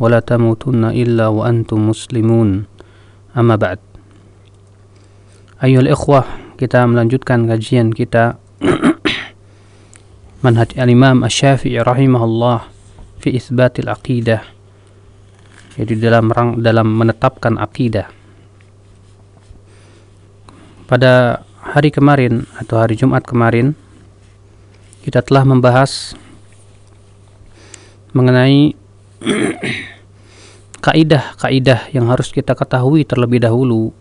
ولا تموتن إلا وأنتم مسلمون أما بعد أيها الإخوة kita melanjutkan kajian kita manhaj al-imam asy-syafi'i rahimahullah fi isbatil aqidah jadi dalam rang, dalam menetapkan akidah pada hari kemarin atau hari Jumat kemarin kita telah membahas mengenai kaidah-kaidah yang harus kita ketahui terlebih dahulu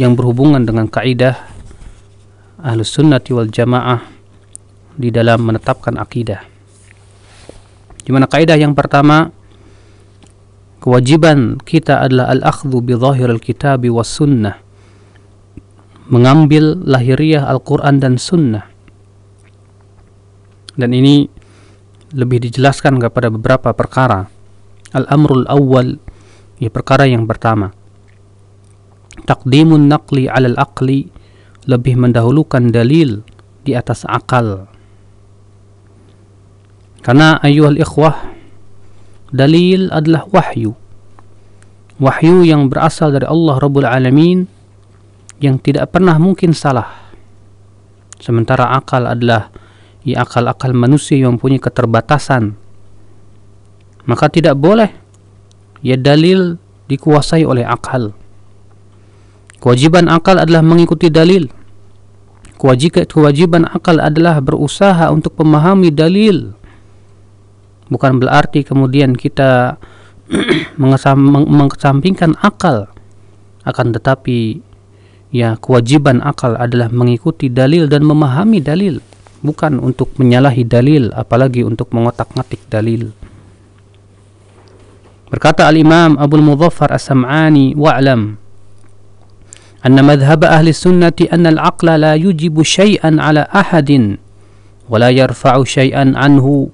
yang berhubungan dengan kaidah Ahlus Sunnati wal Jamaah di dalam menetapkan akidah. Di mana kaidah yang pertama kewajiban kita adalah al-akhdhu bi dhahiril kitabi was sunnah. Mengambil lahiriah Al-Qur'an dan sunnah. Dan ini lebih dijelaskan kepada beberapa perkara. Al-amrul awal ya perkara yang pertama. Taqdimun naqli 'ala al-aqli lebih mendahulukan dalil di atas akal. Karena ayuhal ikhwah dalil adalah wahyu. Wahyu yang berasal dari Allah Rabbul Alamin yang tidak pernah mungkin salah. Sementara akal adalah ya akal-akal manusia yang mempunyai keterbatasan. Maka tidak boleh ya dalil dikuasai oleh akal. Kewajiban akal adalah mengikuti dalil. Kewajiban akal adalah berusaha untuk memahami dalil. Bukan berarti kemudian kita mengesampingkan akal. Akan tetapi ya kewajiban akal adalah mengikuti dalil dan memahami dalil Bukan untuk menyalahi dalil apalagi untuk mengotak-ngatik dalil. Berkata Al-Imam Abu Mudhaffar As-Sam'ani wa'lam أن مذهب أهل السنة أن العقل لا يجب شيئا على أحد ولا يرفع شيئا عنه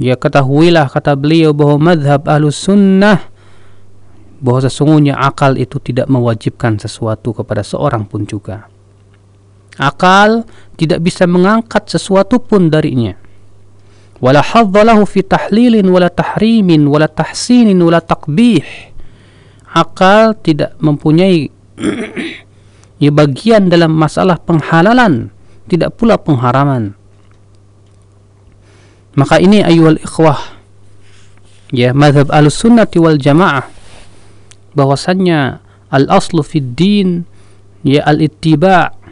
Ya ketahuilah kata beliau bahwa madhab ahlus sunnah bahwa sesungguhnya akal itu tidak mewajibkan sesuatu kepada seorang pun juga. Akal tidak bisa mengangkat sesuatu pun darinya. Wala hadzalahu fi tahlilin wala tahrimin wala tahsinin wala takbih. Akal tidak mempunyai ya bagian dalam masalah penghalalan, tidak pula pengharaman. Maka ini ayuhal ikhwah ya madhab al-sunnati wal jamaah bahwasannya al-aslu fid din ya al-ittiba'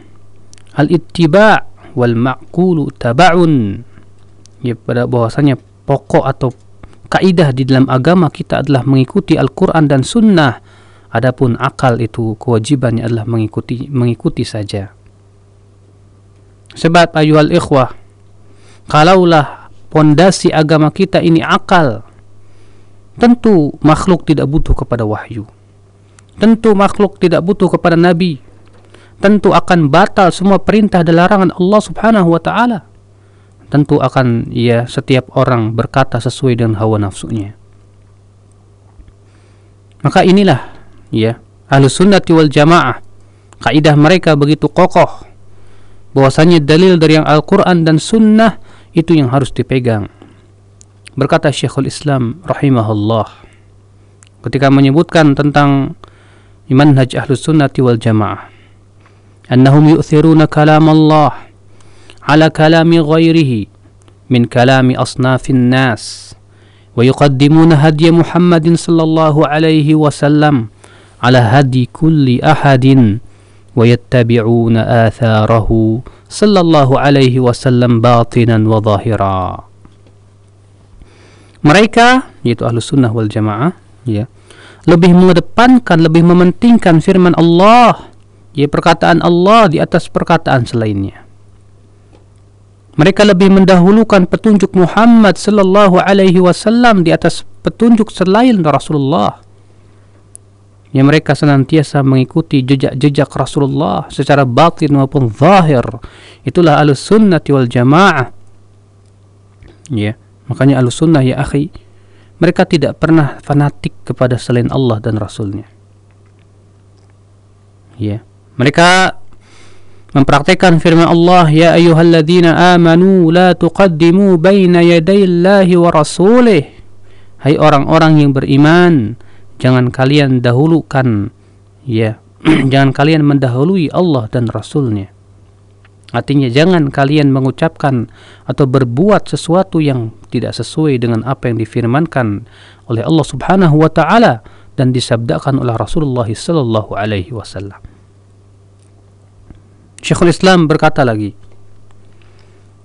al-ittiba' wal ma'qulu taba'un ya pada bahwasanya pokok atau kaidah di dalam agama kita adalah mengikuti Al-Qur'an dan sunnah adapun akal itu kewajibannya adalah mengikuti mengikuti saja sebab ayuhal ikhwah kalaulah pondasi agama kita ini akal. Tentu makhluk tidak butuh kepada wahyu. Tentu makhluk tidak butuh kepada nabi. Tentu akan batal semua perintah dan larangan Allah Subhanahu wa taala. Tentu akan ya setiap orang berkata sesuai dengan hawa nafsunya. Maka inilah ya Ahlus Sunnati wal Jamaah kaidah mereka begitu kokoh bahwasanya dalil dari yang Al-Qur'an dan Sunnah itu yang harus dipegang. Berkata Syekhul Islam rahimahullah ketika menyebutkan tentang manhaj ahlus sunnati wal jamaah أنهم يؤثرون كلام الله على كلام غيره من كلام أصناف الناس ويقدمون هدي محمد صلى الله عليه وسلم على هدي كل أحد ويتبعون آثاره صلى الله عليه وسلم باطنا وظاهرا. Mereka yaitu ahlu sunnah wal jamaah ya lebih mengedepankan lebih mementingkan firman Allah ya perkataan Allah di atas perkataan selainnya. Mereka lebih mendahulukan petunjuk Muhammad sallallahu alaihi wasallam di atas petunjuk selain Rasulullah. Yang mereka senantiasa mengikuti jejak-jejak Rasulullah secara batin maupun zahir. Itulah alus sunnati wal jamaah. Ya makanya alus sunnah ya akhi mereka tidak pernah fanatik kepada selain Allah dan Rasulnya. Ya mereka mempraktekkan firman Allah ya ayyuhalladzina amanu la tuqaddimu baina yaday Allahi wa rasulih. Hai orang-orang yang beriman jangan kalian dahulukan ya jangan kalian mendahului Allah dan Rasulnya. Artinya jangan kalian mengucapkan atau berbuat sesuatu yang tidak sesuai dengan apa yang difirmankan oleh Allah Subhanahu wa taala dan disabdakan oleh Rasulullah sallallahu alaihi wasallam Syekhul Islam berkata lagi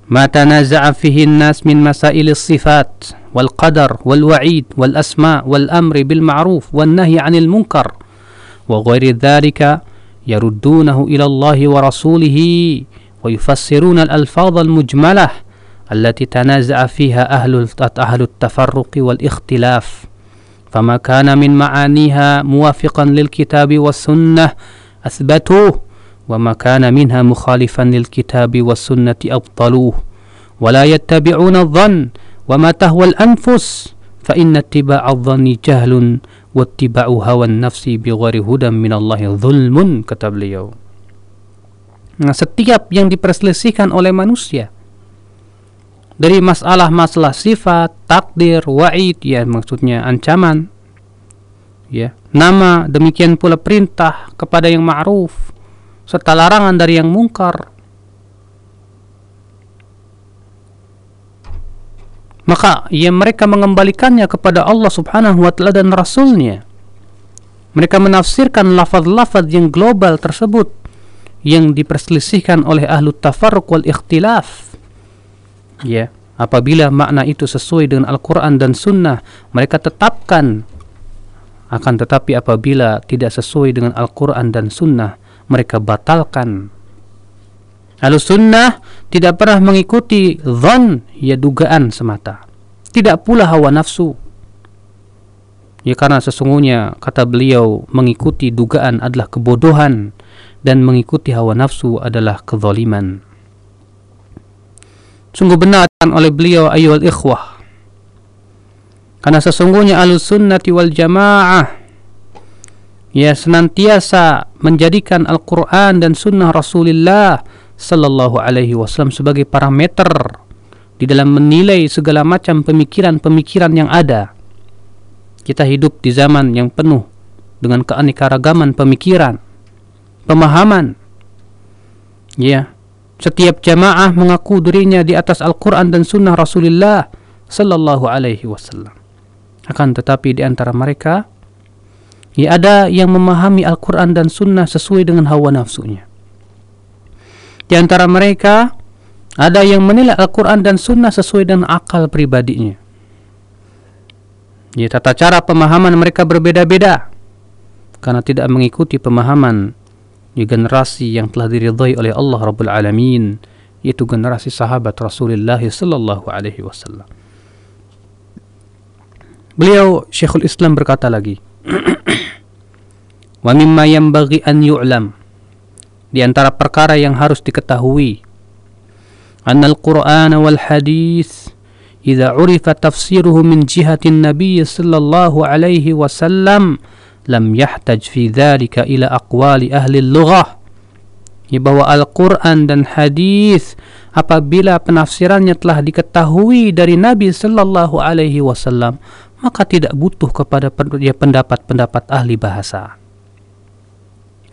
ما تنازع فيه الناس من مسائل الصفات والقدر والوعيد والأسماء والأمر بالمعروف والنهي عن المنكر وغير ذلك يردونه إلى الله ورسوله ويفسرون الألفاظ المجملة التي تنازع فيها أهل أهل التفرق والإختلاف. فما كان من معانيها موافقا للكتاب والسنة أثبتوه. وما كان منها مخالفا للكتاب والسنة أبطلوه ولا يتبعون الظن وما تهوى الأنفس فإن اتباع الظن جهل واتباع هوى النفس بغير هدى من الله ظلم kata beliau Nah, setiap yang diperselisihkan oleh manusia dari masalah-masalah sifat, takdir, wa'id, ya maksudnya ancaman, ya nama, demikian pula perintah kepada yang ma'ruf, serta larangan dari yang mungkar, maka ya mereka mengembalikannya kepada Allah Subhanahu wa taala dan rasulnya. Mereka menafsirkan lafaz-lafaz yang global tersebut yang diperselisihkan oleh ahlu tafarruq wal ikhtilaf. Ya apabila makna itu sesuai dengan Al-Quran dan Sunnah mereka tetapkan. Akan tetapi apabila tidak sesuai dengan Al-Quran dan Sunnah mereka batalkan Lalu sunnah tidak pernah mengikuti zon, ya dugaan semata. Tidak pula hawa nafsu. Ya karena sesungguhnya kata beliau mengikuti dugaan adalah kebodohan dan mengikuti hawa nafsu adalah kezaliman. Sungguh benar oleh beliau ayuhal ikhwah. Karena sesungguhnya al-sunnati wal jamaah ya senantiasa menjadikan Al-Quran dan sunnah Rasulullah sallallahu alaihi wasallam sebagai parameter di dalam menilai segala macam pemikiran-pemikiran yang ada. Kita hidup di zaman yang penuh dengan keanekaragaman pemikiran, pemahaman. Ya, setiap jamaah mengaku dirinya di atas Al-Quran dan Sunnah Rasulullah Sallallahu Alaihi Wasallam. Akan tetapi di antara mereka, ya ada yang memahami Al-Quran dan Sunnah sesuai dengan hawa nafsunya. Di antara mereka ada yang menilai Al-Quran dan Sunnah sesuai dengan akal pribadinya. Ya, tata cara pemahaman mereka berbeda-beda karena tidak mengikuti pemahaman di generasi yang telah diridhai oleh Allah Rabbul Alamin yaitu generasi sahabat Rasulullah sallallahu alaihi wasallam. Beliau Syekhul Islam berkata lagi, Wa mimma yambaghi an yu'lam. Di antara perkara yang harus diketahui anna al-qur'ana wal hadis idza urifa tafsiruhu min jihatin Nabi sallallahu alaihi wasallam lam yahtaj fi dhalika ila aqwali ahli lughah bahwa Al-Quran dan hadis apabila penafsirannya telah diketahui dari Nabi Sallallahu Alaihi Wasallam maka tidak butuh kepada ya, pendapat-pendapat ahli bahasa.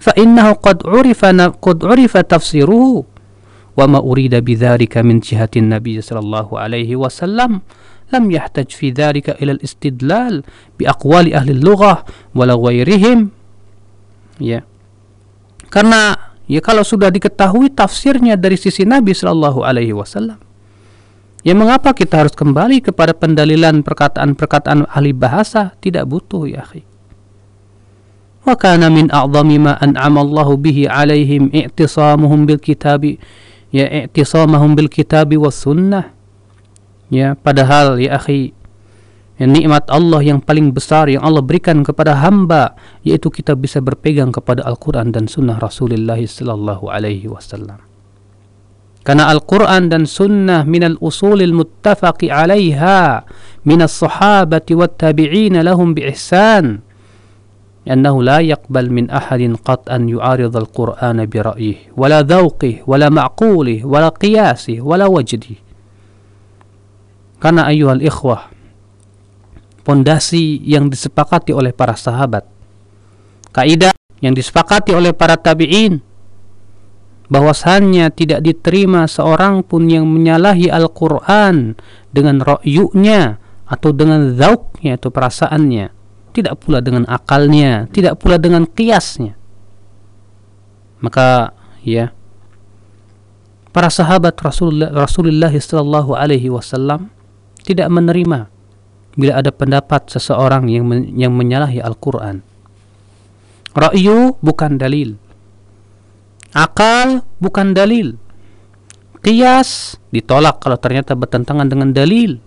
فإنه قد عرف قد عرف تفسيره وما أريد بذلك من جهة النبي صلى الله عليه وسلم لم يحتج في ذلك إلى الاستدلال بأقوال أهل اللغة ولا غيرهم ya karena ya kalau sudah diketahui tafsirnya dari sisi Nabi Shallallahu Alaihi Wasallam ya mengapa kita harus kembali kepada pendalilan perkataan-perkataan ahli bahasa tidak butuh ya akhi وكان من أعظم ما أنعم الله به عليهم اعتصامهم بالكتاب ya i'tisamahum bil kitabi was sunnah ya padahal ya akhi yang nikmat Allah yang paling besar yang Allah berikan kepada hamba yaitu kita bisa berpegang kepada Al-Qur'an dan sunnah Rasulullah sallallahu alaihi wasallam. Karena Al-Qur'an dan sunnah minal usulil muttafaqi 'alaiha minas sahabati wat tabi'in lahum bi ihsan. أنه لا يقبل من أحد قط أن يعارض القرآن برأيه ولا ذوقه ولا معقوله ولا قياسه ولا وجده karena ayuhal ikhwah pondasi yang disepakati oleh para sahabat. Kaidah yang disepakati oleh para tabi'in bahwasannya tidak diterima seorang pun yang menyalahi Al-Qur'an dengan ra'yunya atau dengan zauknya atau perasaannya, tidak pula dengan akalnya, tidak pula dengan kiasnya. Maka ya para sahabat Rasulullah Rasulullah sallallahu alaihi wasallam tidak menerima bila ada pendapat seseorang yang men yang menyalahi Al-Qur'an. Ra'yu bukan dalil. Akal bukan dalil. Qiyas ditolak kalau ternyata bertentangan dengan dalil.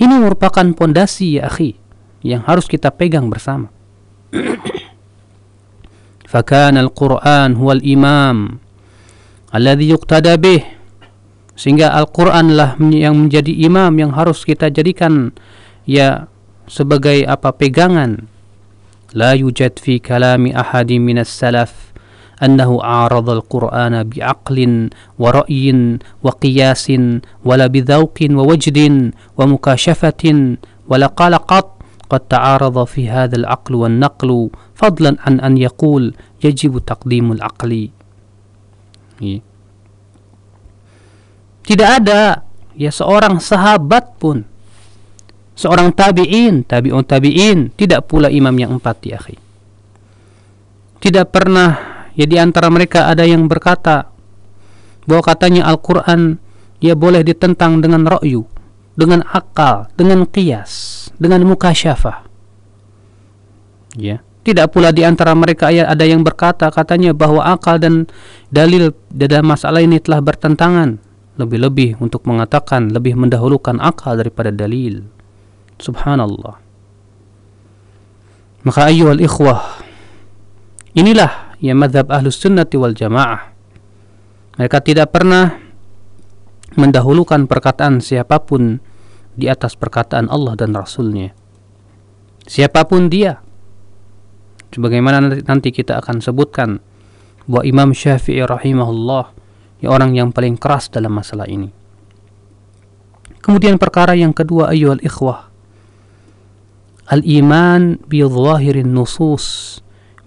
Ini merupakan pondasi ya akhi yang harus kita pegang bersama. Fakan al-Quran huwal imam alladhi yuqtada bih. Sehingga Al-Qur'an lah yang menjadi imam yang harus kita jadikan ya sebagai apa pegangan. La yujad fi kalami ahadi minas salaf annahu arada al-Qur'ana bi'aqlin wa ra'yin wa qiyasin wala bidhauqin wa wajdin wa mukashafatin wala qala qat. قد تعارض في هذا العقل والنقل فضلا عن أن يقول يجب تقديم العقل Tidak ada ya seorang sahabat pun seorang tabi'in, tabi'un tabi'in, tidak pula imam yang empat ya akhi. Tidak pernah ya di antara mereka ada yang berkata bahwa katanya Al-Qur'an ya boleh ditentang dengan ra'yu, dengan akal, dengan qiyas, dengan mukasyafah. Ya. Tidak pula di antara mereka ada yang berkata katanya bahwa akal dan dalil dalam masalah ini telah bertentangan lebih-lebih untuk mengatakan lebih mendahulukan akal daripada dalil subhanallah maka ayyuhal ikhwah inilah yang madhab ahlus sunnati wal jamaah mereka tidak pernah mendahulukan perkataan siapa pun di atas perkataan Allah dan Rasulnya. Siapa pun dia. Sebagaimana nanti kita akan sebutkan bahwa Imam Syafi'i rahimahullah ya orang yang paling keras dalam masalah ini. Kemudian perkara yang kedua ayyuhal ikhwah. Al-iman bi dhahirin nusus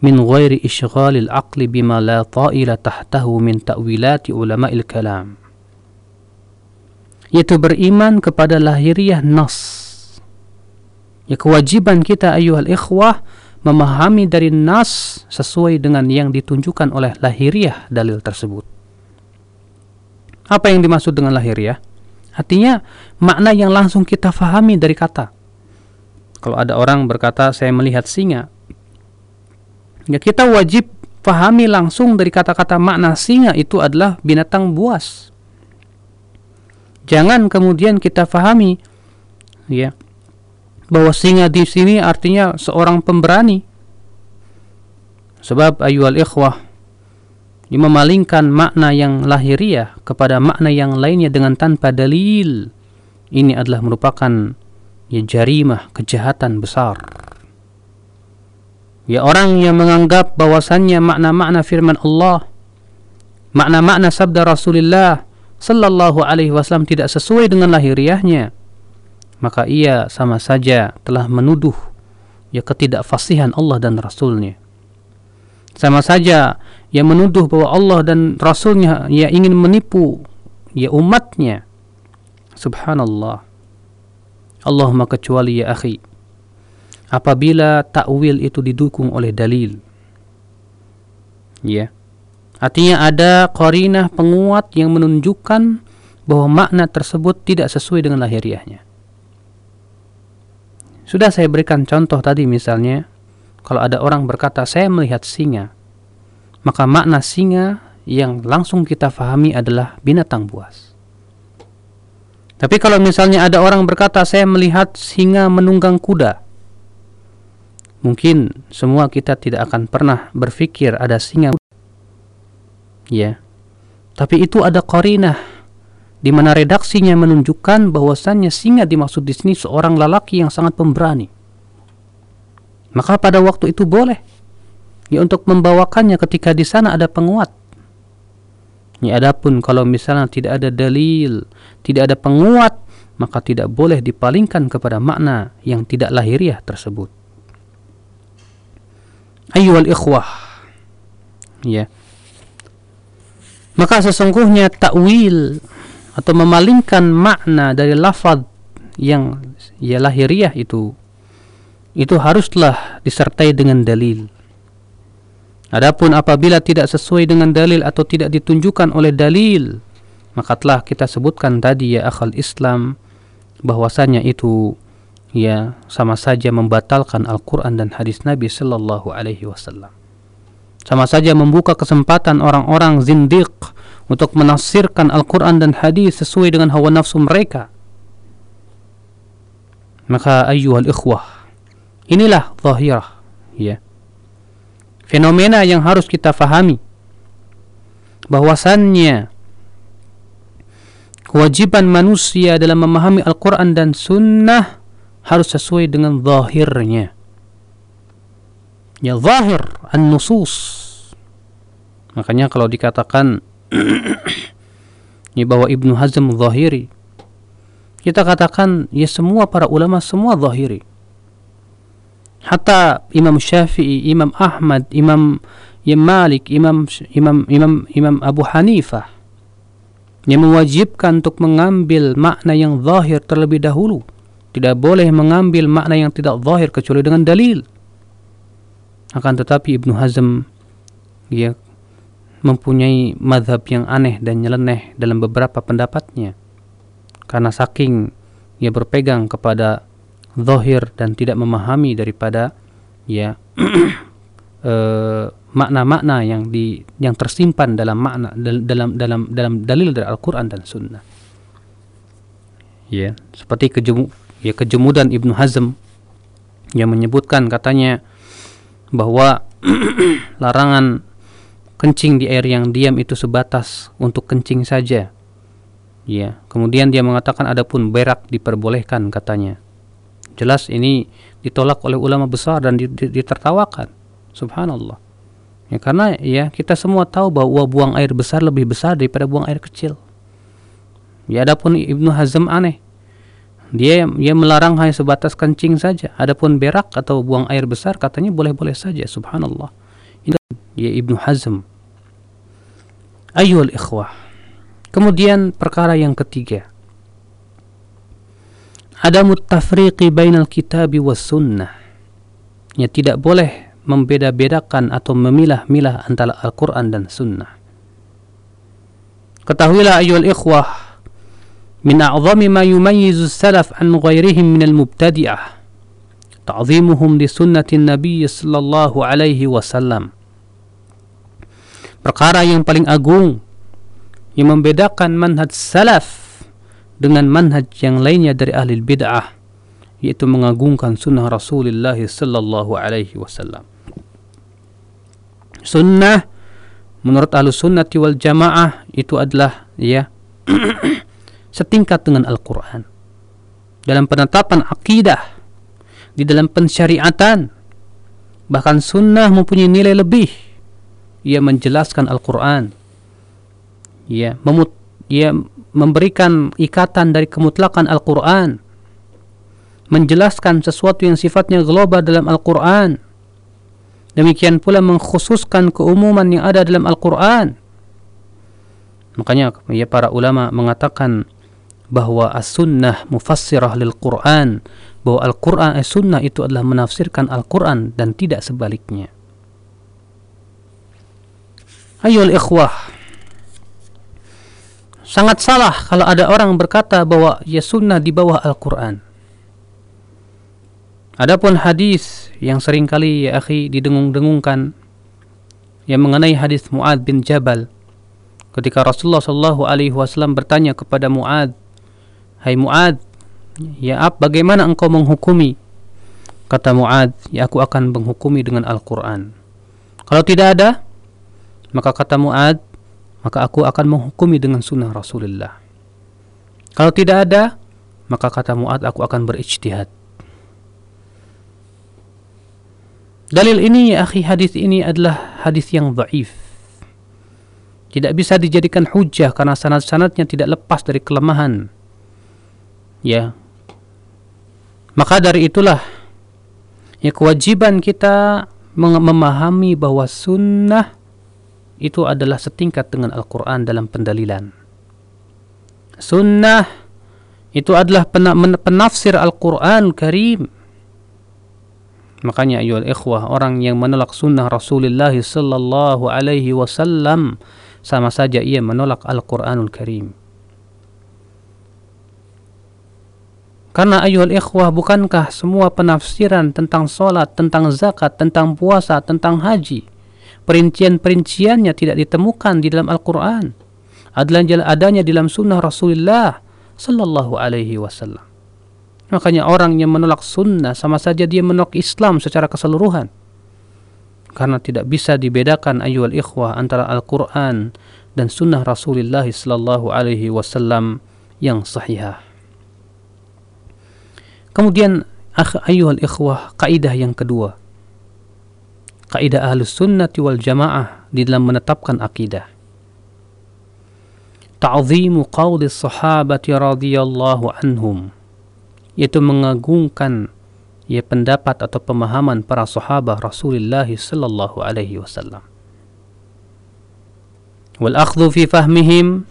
min ghairi ishghal al-aql bima la ta'ila tahtahu min ta'wilat ulama al-kalam yaitu beriman kepada lahiriah nas ya kewajiban kita ayyuhal ikhwah memahami dari nas sesuai dengan yang ditunjukkan oleh lahiriah dalil tersebut apa yang dimaksud dengan lahir ya? Artinya makna yang langsung kita fahami dari kata. Kalau ada orang berkata saya melihat singa, ya kita wajib fahami langsung dari kata-kata makna singa itu adalah binatang buas. Jangan kemudian kita fahami ya bahwa singa di sini artinya seorang pemberani. Sebab ayuhal ikhwah memalingkan makna yang lahiriah kepada makna yang lainnya dengan tanpa dalil ini adalah merupakan ya jarimah kejahatan besar ya orang yang menganggap bahwasannya makna-makna firman Allah makna-makna sabda Rasulullah sallallahu alaihi wasallam tidak sesuai dengan lahiriahnya maka ia sama saja telah menuduh ya ketidakfasihan Allah dan Rasulnya. Sama saja yang menuduh bahwa Allah dan Rasulnya ya ingin menipu ya umatnya. Subhanallah. Allahumma kecuali ya akhi apabila takwil itu didukung oleh dalil. Ya artinya ada qarinah penguat yang menunjukkan bahwa makna tersebut tidak sesuai dengan lahiriahnya sudah saya berikan contoh tadi misalnya kalau ada orang berkata saya melihat singa maka makna singa yang langsung kita fahami adalah binatang buas. Tapi kalau misalnya ada orang berkata saya melihat singa menunggang kuda. Mungkin semua kita tidak akan pernah berpikir ada singa. Ya. Tapi itu ada korinah di mana redaksinya menunjukkan bahwasannya singa dimaksud di sini seorang lelaki yang sangat pemberani. Maka pada waktu itu boleh ya untuk membawakannya ketika di sana ada penguat. Ya adapun kalau misalnya tidak ada dalil, tidak ada penguat, maka tidak boleh dipalingkan kepada makna yang tidak lahiriah tersebut. Ayyuhal ikhwah. Ya. Maka sesungguhnya takwil atau memalingkan makna dari lafaz yang ya lahiriah itu itu haruslah disertai dengan dalil. Adapun apabila tidak sesuai dengan dalil atau tidak ditunjukkan oleh dalil, maka telah kita sebutkan tadi ya akal Islam bahwasanya itu ya sama saja membatalkan Al-Qur'an dan hadis Nabi sallallahu alaihi wasallam. Sama saja membuka kesempatan orang-orang zindiq untuk menafsirkan Al-Quran dan hadis sesuai dengan hawa nafsu mereka. Maka ayyuhal ikhwah, inilah zahirah, ya. Fenomena yang harus kita fahami bahwasannya kewajiban manusia dalam memahami Al-Quran dan Sunnah harus sesuai dengan zahirnya. Ya zahir an-nusus. Makanya kalau dikatakan ya bahwa Ibnu Hazm zahiri kita katakan ya semua para ulama semua zahiri hatta Imam Syafi'i, Imam Ahmad, Imam ya Malik, Imam Imam Imam Imam Abu Hanifah yang mewajibkan untuk mengambil makna yang zahir terlebih dahulu. Tidak boleh mengambil makna yang tidak zahir kecuali dengan dalil. Akan tetapi Ibnu Hazm ya mempunyai madhab yang aneh dan nyeleneh dalam beberapa pendapatnya karena saking ia berpegang kepada zahir dan tidak memahami daripada ya eh, makna-makna uh, yang di yang tersimpan dalam makna dalam dalam dalam dalil dari Al-Qur'an dan Sunnah. Ya, seperti kejemu, ya kejemudan Ibnu Hazm yang menyebutkan katanya bahwa larangan kencing di air yang diam itu sebatas untuk kencing saja. Ya, kemudian dia mengatakan adapun berak diperbolehkan katanya. Jelas ini ditolak oleh ulama besar dan ditertawakan. Subhanallah. Ya karena ya kita semua tahu bahwa buang air besar lebih besar daripada buang air kecil. Ya adapun Ibnu Hazm aneh. Dia dia melarang hanya sebatas kencing saja. Adapun berak atau buang air besar katanya boleh-boleh saja. Subhanallah. Ini ya Ibnu Hazm Ayuhal ikhwah. Kemudian perkara yang ketiga. Ada mutafriqi bainal kitabi was sunnah. Ya tidak boleh membeda-bedakan atau memilah-milah antara Al-Quran dan Sunnah. Ketahuilah ayuhal ikhwah. Min a'zami ma yumayyizu salaf an ghairihim min al-mubtadi'ah. Ta'zimuhum li sunnatin Nabi sallallahu alaihi wasallam perkara yang paling agung yang membedakan manhaj salaf dengan manhaj yang lainnya dari ahli bid'ah yaitu mengagungkan sunnah Rasulullah sallallahu alaihi wasallam. Sunnah menurut ahlu sunnati wal jamaah itu adalah ya setingkat dengan Al-Quran. Dalam penetapan akidah di dalam pensyariatan bahkan sunnah mempunyai nilai lebih. Ia menjelaskan Al-Quran. Ia memut ia memberikan ikatan dari kemutlakan Al-Quran. Menjelaskan sesuatu yang sifatnya global dalam Al-Quran. Demikian pula mengkhususkan keumuman yang ada dalam Al-Quran. Makanya ya para ulama mengatakan bahwa as-sunnah mufassirah lil Quran bahwa Al-Quran as-sunnah itu adalah menafsirkan Al-Quran dan tidak sebaliknya Ayol ikhwah. Sangat salah kalau ada orang berkata bahwa ya sunnah di bawah Al-Quran. Adapun hadis yang sering kali ya akhi didengung-dengungkan yang mengenai hadis Muad bin Jabal ketika Rasulullah Shallallahu Alaihi Wasallam bertanya kepada Muad, Hai Muad, ya ab, bagaimana engkau menghukumi? Kata Muad, ya aku akan menghukumi dengan Al-Quran. Kalau tidak ada, maka kata Muad, maka aku akan menghukumi dengan sunnah Rasulullah. Kalau tidak ada, maka kata Muad, aku akan berijtihad. Dalil ini, ya akhi, hadis ini adalah hadis yang dhaif. Tidak bisa dijadikan hujah karena sanad-sanadnya tidak lepas dari kelemahan ya. Maka dari itulah ya kewajiban kita memahami bahwa sunnah itu adalah setingkat dengan Al-Quran dalam pendalilan. Sunnah itu adalah penafsir Al-Quran Karim. Makanya ayol ikhwah orang yang menolak sunnah Rasulullah sallallahu alaihi wasallam sama saja ia menolak Al-Quranul Karim Karena ayuhal ikhwah bukankah semua penafsiran tentang solat, tentang zakat, tentang puasa, tentang haji perincian-perinciannya tidak ditemukan di dalam Al-Quran adalah adanya di dalam sunnah Rasulullah sallallahu alaihi wasallam. Makanya orang yang menolak sunnah sama saja dia menolak Islam secara keseluruhan. Karena tidak bisa dibedakan ayuhal ikhwah antara Al-Quran dan sunnah Rasulullah sallallahu alaihi wasallam yang sahihah. Kemudian ayuhal ikhwah kaidah yang kedua. Kaidah ahlus sunnati wal jamaah di dalam menetapkan akidah. Ta'zimu qawli sahabati radhiyallahu anhum. Yaitu mengagungkan ya pendapat atau pemahaman para sahabat Rasulullah sallallahu alaihi wasallam. Wal akhdhu fi fahmihim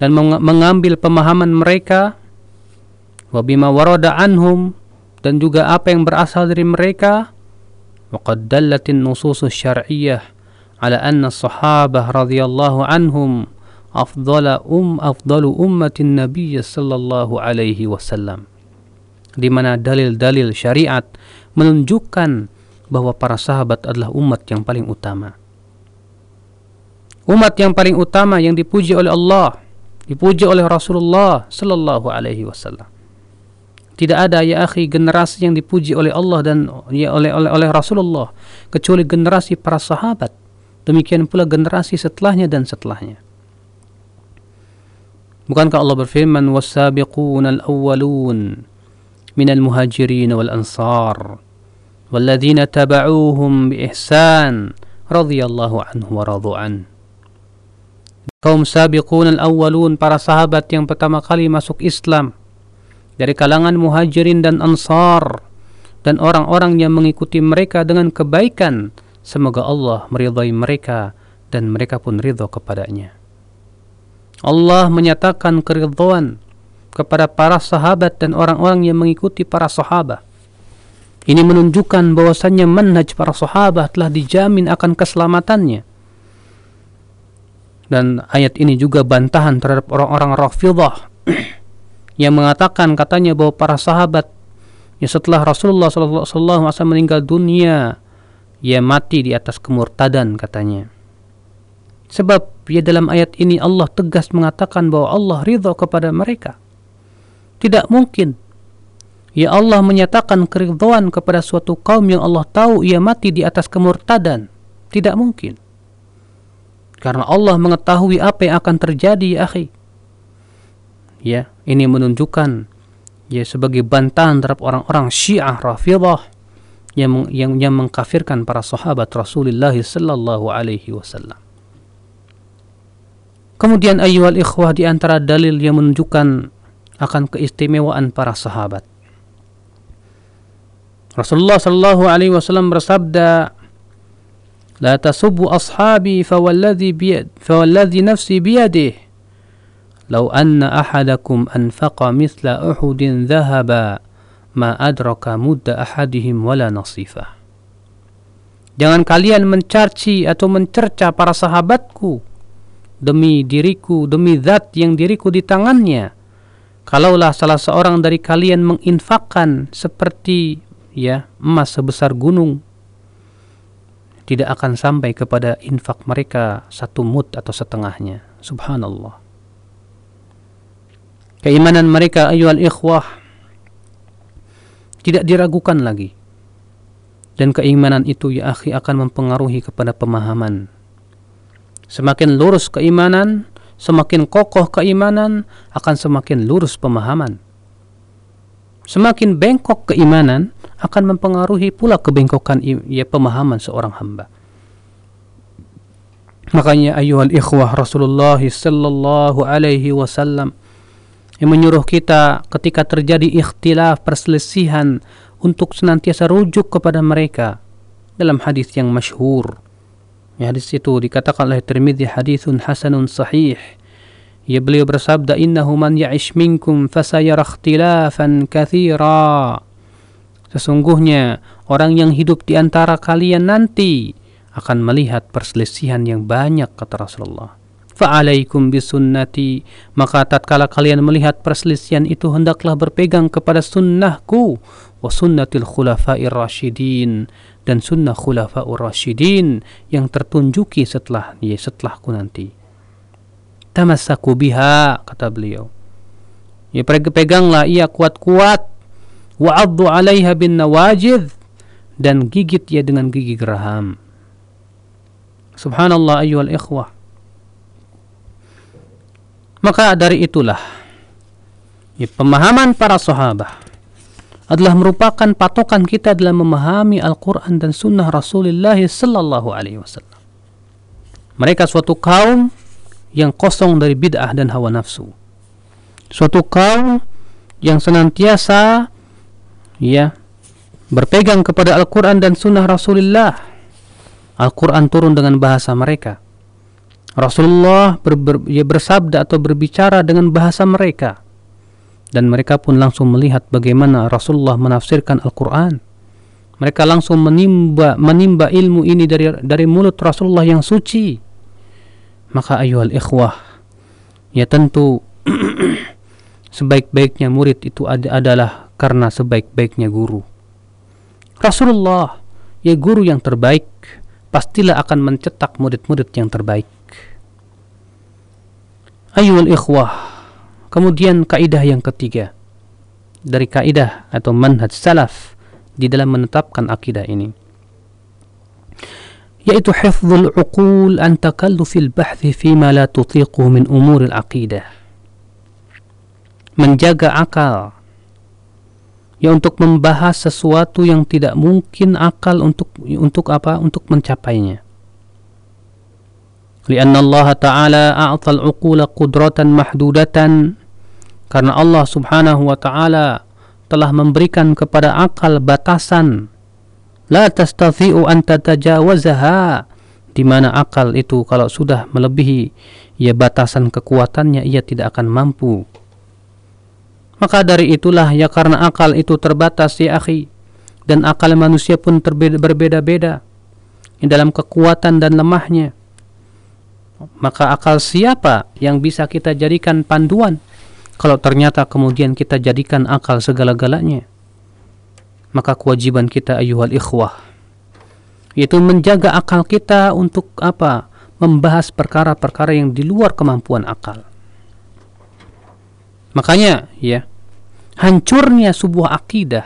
dan mengambil pemahaman mereka wa bima warada anhum dan juga apa yang berasal dari mereka وقد دلت النصوص الشرعية على أن الصحابة رضي الله عنهم أفضل أم أفضل أمة النبي صلى الله عليه وسلم di mana dalil-dalil syariat menunjukkan bahwa para sahabat adalah umat yang paling utama. Umat yang paling utama yang dipuji oleh Allah, dipuji oleh Rasulullah sallallahu alaihi wasallam. Tidak ada ya akhi generasi yang dipuji oleh Allah dan ya oleh oleh oleh Rasulullah kecuali generasi para sahabat. Demikian pula generasi setelahnya dan setelahnya. Bukankah Allah berfirman was-sabiqun al-awwalun min al-muhajirin wal ansar والذين تبعوهم بإحسان رضي الله عنه ورضوا عنه kaum sabiqun al-awwalun para sahabat yang pertama kali masuk Islam dari kalangan muhajirin dan ansar dan orang-orang yang mengikuti mereka dengan kebaikan. Semoga Allah meridhai mereka dan mereka pun ridho kepadanya. Allah menyatakan keridhaan kepada para sahabat dan orang-orang yang mengikuti para sahabat ini menunjukkan bahwasannya manhaj para sahabat telah dijamin akan keselamatannya. Dan ayat ini juga bantahan terhadap orang-orang Rafidah yang mengatakan katanya bahwa para sahabat ya setelah Rasulullah SAW meninggal dunia ia mati di atas kemurtadan katanya. Sebab ya dalam ayat ini Allah tegas mengatakan bahwa Allah ridha kepada mereka. Tidak mungkin. Ya Allah menyatakan keridhaan kepada suatu kaum yang Allah tahu ia mati di atas kemurtadan. Tidak mungkin. Karena Allah mengetahui apa yang akan terjadi ya akhi ya ini menunjukkan ya sebagai bantahan terhadap orang-orang Syiah Rafidah yang yang yang mengkafirkan para sahabat Rasulullah sallallahu alaihi wasallam. Kemudian ayyuhal ikhwah di antara dalil yang menunjukkan akan keistimewaan para sahabat. Rasulullah sallallahu alaihi wasallam bersabda, "La tasubbu ashabi fawalladhi bi fawalladhi nafsi biyadihi لو أن أحدكم أنفق مثل أحد ذهبا ما أدرك مد أحدهم ولا نصيفة Jangan kalian mencaci atau mencerca para sahabatku demi diriku, demi zat yang diriku di tangannya. Kalaulah salah seorang dari kalian menginfakkan seperti ya emas sebesar gunung tidak akan sampai kepada infak mereka satu mut atau setengahnya. Subhanallah. Keimanan mereka ayuhal ikhwah tidak diragukan lagi. Dan keimanan itu ya akhi akan mempengaruhi kepada pemahaman. Semakin lurus keimanan, semakin kokoh keimanan, akan semakin lurus pemahaman. Semakin bengkok keimanan, akan mempengaruhi pula kebengkokan ya pemahaman seorang hamba. Makanya ayuhal ikhwah Rasulullah sallallahu alaihi wasallam yang menyuruh kita ketika terjadi ikhtilaf perselisihan untuk senantiasa rujuk kepada mereka dalam hadis yang masyhur. Ya, hadis itu dikatakan oleh Tirmidzi hadisun hasanun sahih. Ya beliau bersabda innahu man ya'ish minkum fasayara ikhtilafan katsira. Sesungguhnya orang yang hidup di antara kalian nanti akan melihat perselisihan yang banyak kata Rasulullah fa'alaikum bisunnati. Maka tatkala kalian melihat perselisihan itu hendaklah berpegang kepada sunnahku wa sunnatil khulafa'ir rasyidin dan sunnah khulafa'ur rasyidin yang tertunjuki setelah ya setelahku nanti. Tamassaku biha kata beliau. Ya peganglah ia kuat-kuat. Wa'addu 'alaiha bin nawajid dan gigit ia dengan gigi geraham. Subhanallah ayyuhal ikhwah maka dari itulah ya, pemahaman para sahabat adalah merupakan patokan kita dalam memahami Al-Quran dan Sunnah Rasulullah Sallallahu Alaihi Wasallam. Mereka suatu kaum yang kosong dari bid'ah dan hawa nafsu. Suatu kaum yang senantiasa ya berpegang kepada Al-Quran dan Sunnah Rasulullah. Al-Quran turun dengan bahasa mereka. Rasulullah ber, ber, ya bersabda atau berbicara dengan bahasa mereka dan mereka pun langsung melihat bagaimana Rasulullah menafsirkan Al-Quran. Mereka langsung menimba menimba ilmu ini dari dari mulut Rasulullah yang suci. Maka ayuhal ikhwah, ya tentu sebaik-baiknya murid itu ad adalah karena sebaik-baiknya guru. Rasulullah, ya guru yang terbaik, pastilah akan mencetak murid-murid yang terbaik. Ayuhal ikhwah. Kemudian kaidah yang ketiga. Dari kaidah atau manhaj salaf di dalam menetapkan akidah ini. Yaitu hifdzul uqul an takallufil bahthi fima la tutiqu min umur al-aqidah menjaga akal. Ya untuk membahas sesuatu yang tidak mungkin akal untuk untuk apa? Untuk mencapainya لأن الله تعالى أعطى العقول قدرة محدودة karena Allah Subhanahu wa taala telah memberikan kepada akal batasan la tastathi'u an tatajawazaha di mana akal itu kalau sudah melebihi ya batasan kekuatannya ia tidak akan mampu maka dari itulah ya karena akal itu terbatas ya akhi dan akal manusia pun berbeda-beda dalam kekuatan dan lemahnya maka akal siapa yang bisa kita jadikan panduan? Kalau ternyata kemudian kita jadikan akal segala-galanya maka kewajiban kita ayuhal ikhwah yaitu menjaga akal kita untuk apa? Membahas perkara-perkara yang di luar kemampuan akal. Makanya ya hancurnya sebuah akidah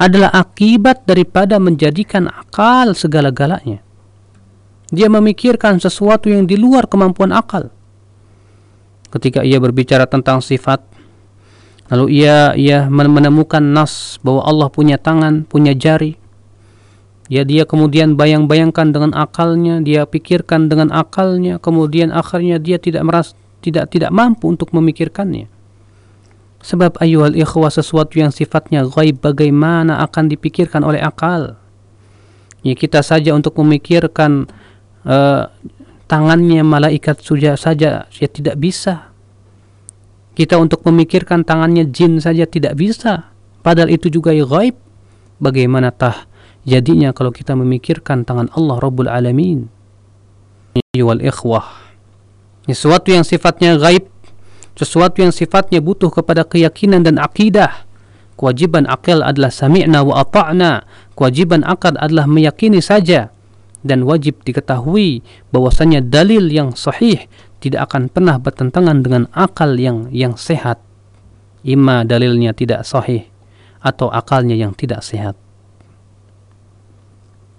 adalah akibat daripada menjadikan akal segala-galanya dia memikirkan sesuatu yang di luar kemampuan akal. Ketika ia berbicara tentang sifat, lalu ia ia menemukan nas bahwa Allah punya tangan, punya jari. Ya dia kemudian bayang-bayangkan dengan akalnya, dia pikirkan dengan akalnya, kemudian akhirnya dia tidak meras tidak tidak mampu untuk memikirkannya. Sebab ayuhal ikhwah sesuatu yang sifatnya gaib bagaimana akan dipikirkan oleh akal. Ya kita saja untuk memikirkan uh, tangannya malaikat saja saja ya tidak bisa. Kita untuk memikirkan tangannya jin saja tidak bisa. Padahal itu juga gaib. Bagaimana tah jadinya kalau kita memikirkan tangan Allah Rabbul Alamin. Wal ikhwah. Sesuatu yang sifatnya gaib, sesuatu yang sifatnya butuh kepada keyakinan dan akidah. Kewajiban akal adalah sami'na wa ata'na. Kewajiban akal adalah meyakini saja dan wajib diketahui bahwasanya dalil yang sahih tidak akan pernah bertentangan dengan akal yang yang sehat. Ima dalilnya tidak sahih atau akalnya yang tidak sehat.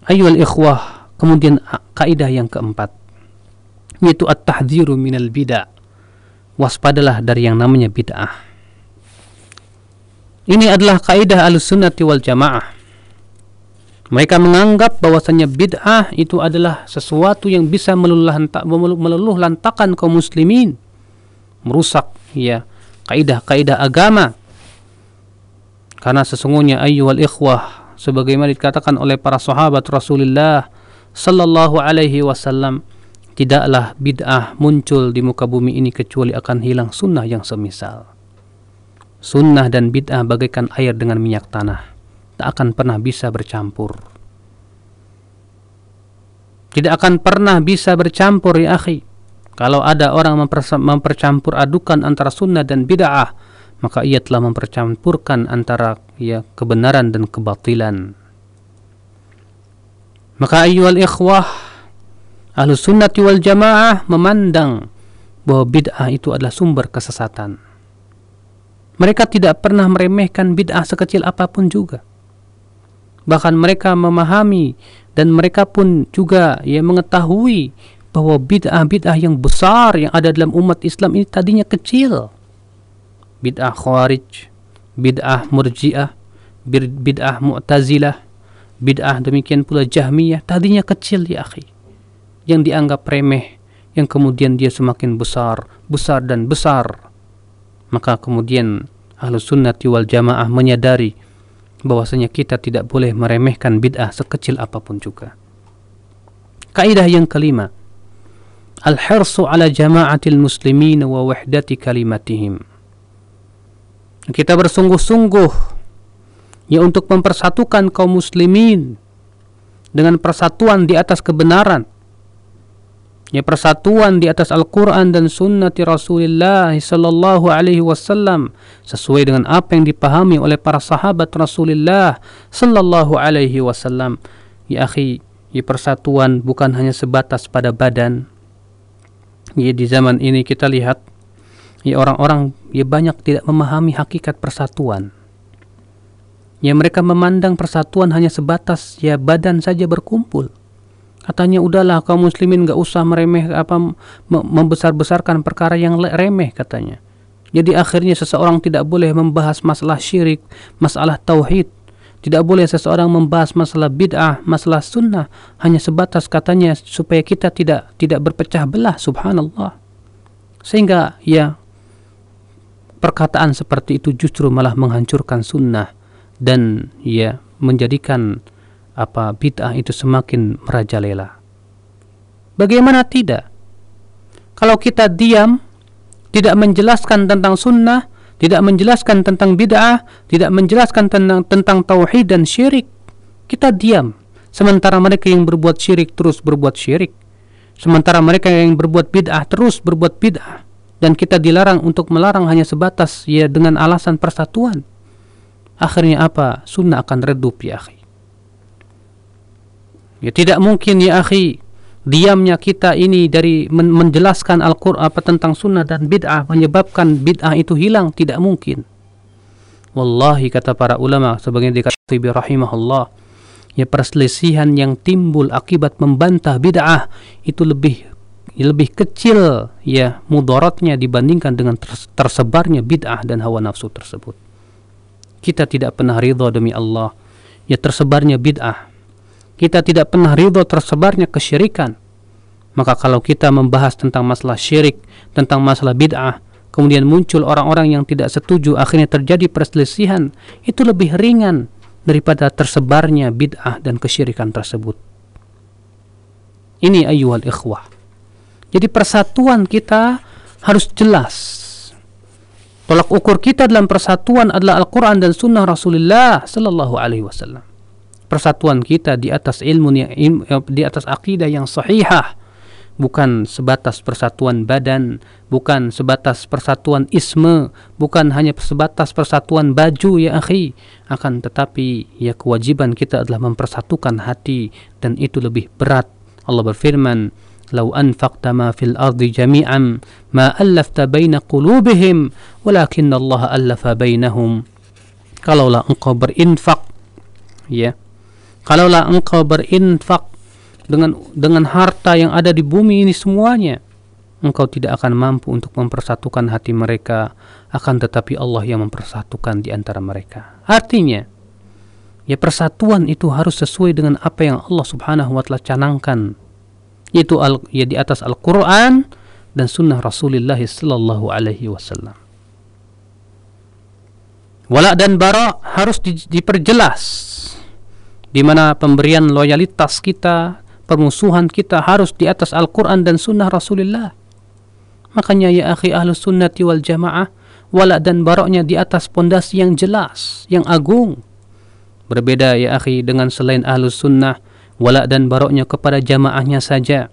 Ayuhal ikhwah, kemudian kaidah yang keempat yaitu at-tahdhiru minal bid'ah. Waspadalah dari yang namanya bid'ah. Ini adalah kaidah Ahlussunnah wal Jamaah mereka menganggap bahwasanya bid'ah itu adalah sesuatu yang bisa meluluh lantakan kaum muslimin, merusak ya kaidah-kaidah agama. Karena sesungguhnya ayyuhal ikhwah sebagaimana dikatakan oleh para sahabat Rasulullah sallallahu alaihi wasallam tidaklah bid'ah muncul di muka bumi ini kecuali akan hilang sunnah yang semisal. Sunnah dan bid'ah bagaikan air dengan minyak tanah tak akan pernah bisa bercampur. Tidak akan pernah bisa bercampur ya akhi. Kalau ada orang mempercampur adukan antara sunnah dan bid'ah, maka ia telah mempercampurkan antara ya kebenaran dan kebatilan. Maka ayyuhal ikhwah, ahlu sunnati wal jamaah memandang bahwa bid'ah itu adalah sumber kesesatan. Mereka tidak pernah meremehkan bid'ah sekecil apa pun juga bahkan mereka memahami dan mereka pun juga ya mengetahui bahwa bid'ah-bid'ah yang besar yang ada dalam umat Islam ini tadinya kecil. Bid'ah Khawarij, bid'ah Murji'ah, bid'ah Mu'tazilah, bid'ah demikian pula Jahmiyah tadinya kecil ya akhi. Yang dianggap remeh, yang kemudian dia semakin besar, besar dan besar. Maka kemudian Ahlus Sunnati wal Jamaah menyadari bahwasanya kita tidak boleh meremehkan bid'ah sekecil apa pun juga. Kaidah yang kelima, al-hirsu ala jama'atil muslimin wa wahdati kalimatihim. Kita bersungguh-sungguh ya untuk mempersatukan kaum muslimin dengan persatuan di atas kebenaran ya persatuan di atas Al-Quran dan Sunnati Rasulullah Sallallahu Alaihi Wasallam sesuai dengan apa yang dipahami oleh para sahabat Rasulullah Sallallahu Alaihi Wasallam. Ya akhi, ya persatuan bukan hanya sebatas pada badan. Ya di zaman ini kita lihat ya orang-orang ya banyak tidak memahami hakikat persatuan. Ya mereka memandang persatuan hanya sebatas ya badan saja berkumpul Katanya udahlah kaum muslimin nggak usah meremeh apa membesar-besarkan perkara yang remeh katanya. Jadi akhirnya seseorang tidak boleh membahas masalah syirik, masalah tauhid. Tidak boleh seseorang membahas masalah bid'ah, masalah sunnah hanya sebatas katanya supaya kita tidak tidak berpecah belah subhanallah. Sehingga ya perkataan seperti itu justru malah menghancurkan sunnah dan ya menjadikan apa bid'ah itu semakin merajalela. Bagaimana tidak? Kalau kita diam, tidak menjelaskan tentang sunnah, tidak menjelaskan tentang bid'ah, tidak menjelaskan tentang tentang tauhid dan syirik, kita diam. Sementara mereka yang berbuat syirik terus berbuat syirik. Sementara mereka yang berbuat bid'ah terus berbuat bid'ah. Dan kita dilarang untuk melarang hanya sebatas ya dengan alasan persatuan. Akhirnya apa? Sunnah akan redup ya akhi. Ya tidak mungkin ya akhi diamnya kita ini dari men menjelaskan Al-Qur'an apa tentang sunnah dan bid'ah menyebabkan bid'ah itu hilang tidak mungkin. Wallahi kata para ulama sebagian dikatakan rahimahullah ya perselisihan yang timbul akibat membantah bid'ah itu lebih lebih kecil ya mudaratnya dibandingkan dengan tersebarnya bid'ah dan hawa nafsu tersebut. Kita tidak pernah ridha demi Allah ya tersebarnya bid'ah kita tidak pernah ridho tersebarnya kesyirikan. Maka kalau kita membahas tentang masalah syirik, tentang masalah bid'ah, kemudian muncul orang-orang yang tidak setuju, akhirnya terjadi perselisihan, itu lebih ringan daripada tersebarnya bid'ah dan kesyirikan tersebut. Ini ayyuhal ikhwah. Jadi persatuan kita harus jelas. Tolak ukur kita dalam persatuan adalah Al-Quran dan Sunnah Rasulullah Sallallahu Alaihi Wasallam persatuan kita di atas ilmu eh, di atas akidah yang sahihah bukan sebatas persatuan badan, bukan sebatas persatuan isme, bukan hanya sebatas persatuan baju ya akhi, akan tetapi ya kewajiban kita adalah mempersatukan hati dan itu lebih berat. Allah berfirman, "Lau anfaqta ma fil ardi jami'an ma allafta baina qulubihim, walakin Allah allafa bainahum." Kalaulah engkau berinfak ya kalaulah engkau berinfak dengan dengan harta yang ada di bumi ini semuanya engkau tidak akan mampu untuk mempersatukan hati mereka akan tetapi Allah yang mempersatukan di antara mereka artinya ya persatuan itu harus sesuai dengan apa yang Allah Subhanahu wa taala canangkan yaitu al, ya di atas Al-Qur'an dan sunnah Rasulullah sallallahu alaihi wasallam. Wala dan bara harus di, diperjelas di mana pemberian loyalitas kita, permusuhan kita harus di atas Al-Quran dan Sunnah Rasulullah. Makanya ya akhi ahlu sunnati wal jamaah, wala dan baroknya di atas pondasi yang jelas, yang agung. Berbeda ya akhi dengan selain ahlu sunnah, wala dan baroknya kepada jamaahnya saja.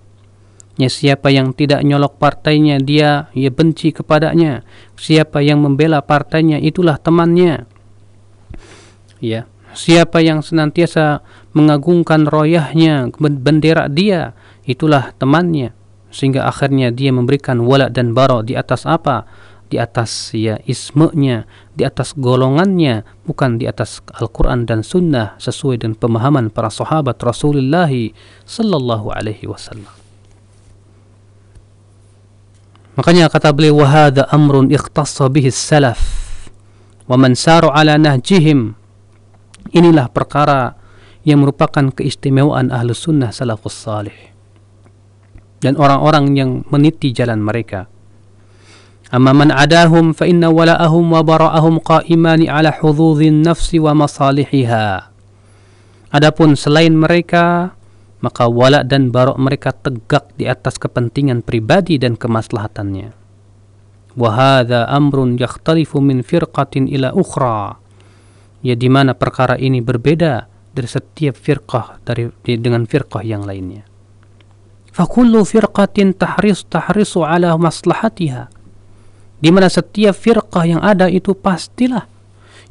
Ya, siapa yang tidak nyolok partainya dia ya benci kepadanya. Siapa yang membela partainya itulah temannya. Ya, siapa yang senantiasa mengagungkan royahnya bendera dia itulah temannya sehingga akhirnya dia memberikan wala dan bara di atas apa? Di atas ya ismenya, di atas golongannya, bukan di atas Al-Qur'an dan Sunnah sesuai dengan pemahaman para sahabat Rasulullah sallallahu alaihi wasallam. Makanya kata beliau wahada amrun ikhtassa bihi salaf wa man saru ala inilah perkara yang merupakan keistimewaan ahlu sunnah salafus salih dan orang-orang yang meniti jalan mereka amma man adahum fa inna wala'ahum wa bara'ahum qa'imani ala hududhin nafsi wa masalihiha adapun selain mereka maka wala dan barok mereka tegak di atas kepentingan pribadi dan kemaslahatannya. Wahada amrun yakhtalifu min firqatin ila ukhra. Ya di mana perkara ini berbeda dari setiap firqah dari dengan firqah yang lainnya. Fakullu firqatin tahris tahrisu ala maslahatiha. Di mana setiap firqah yang ada itu pastilah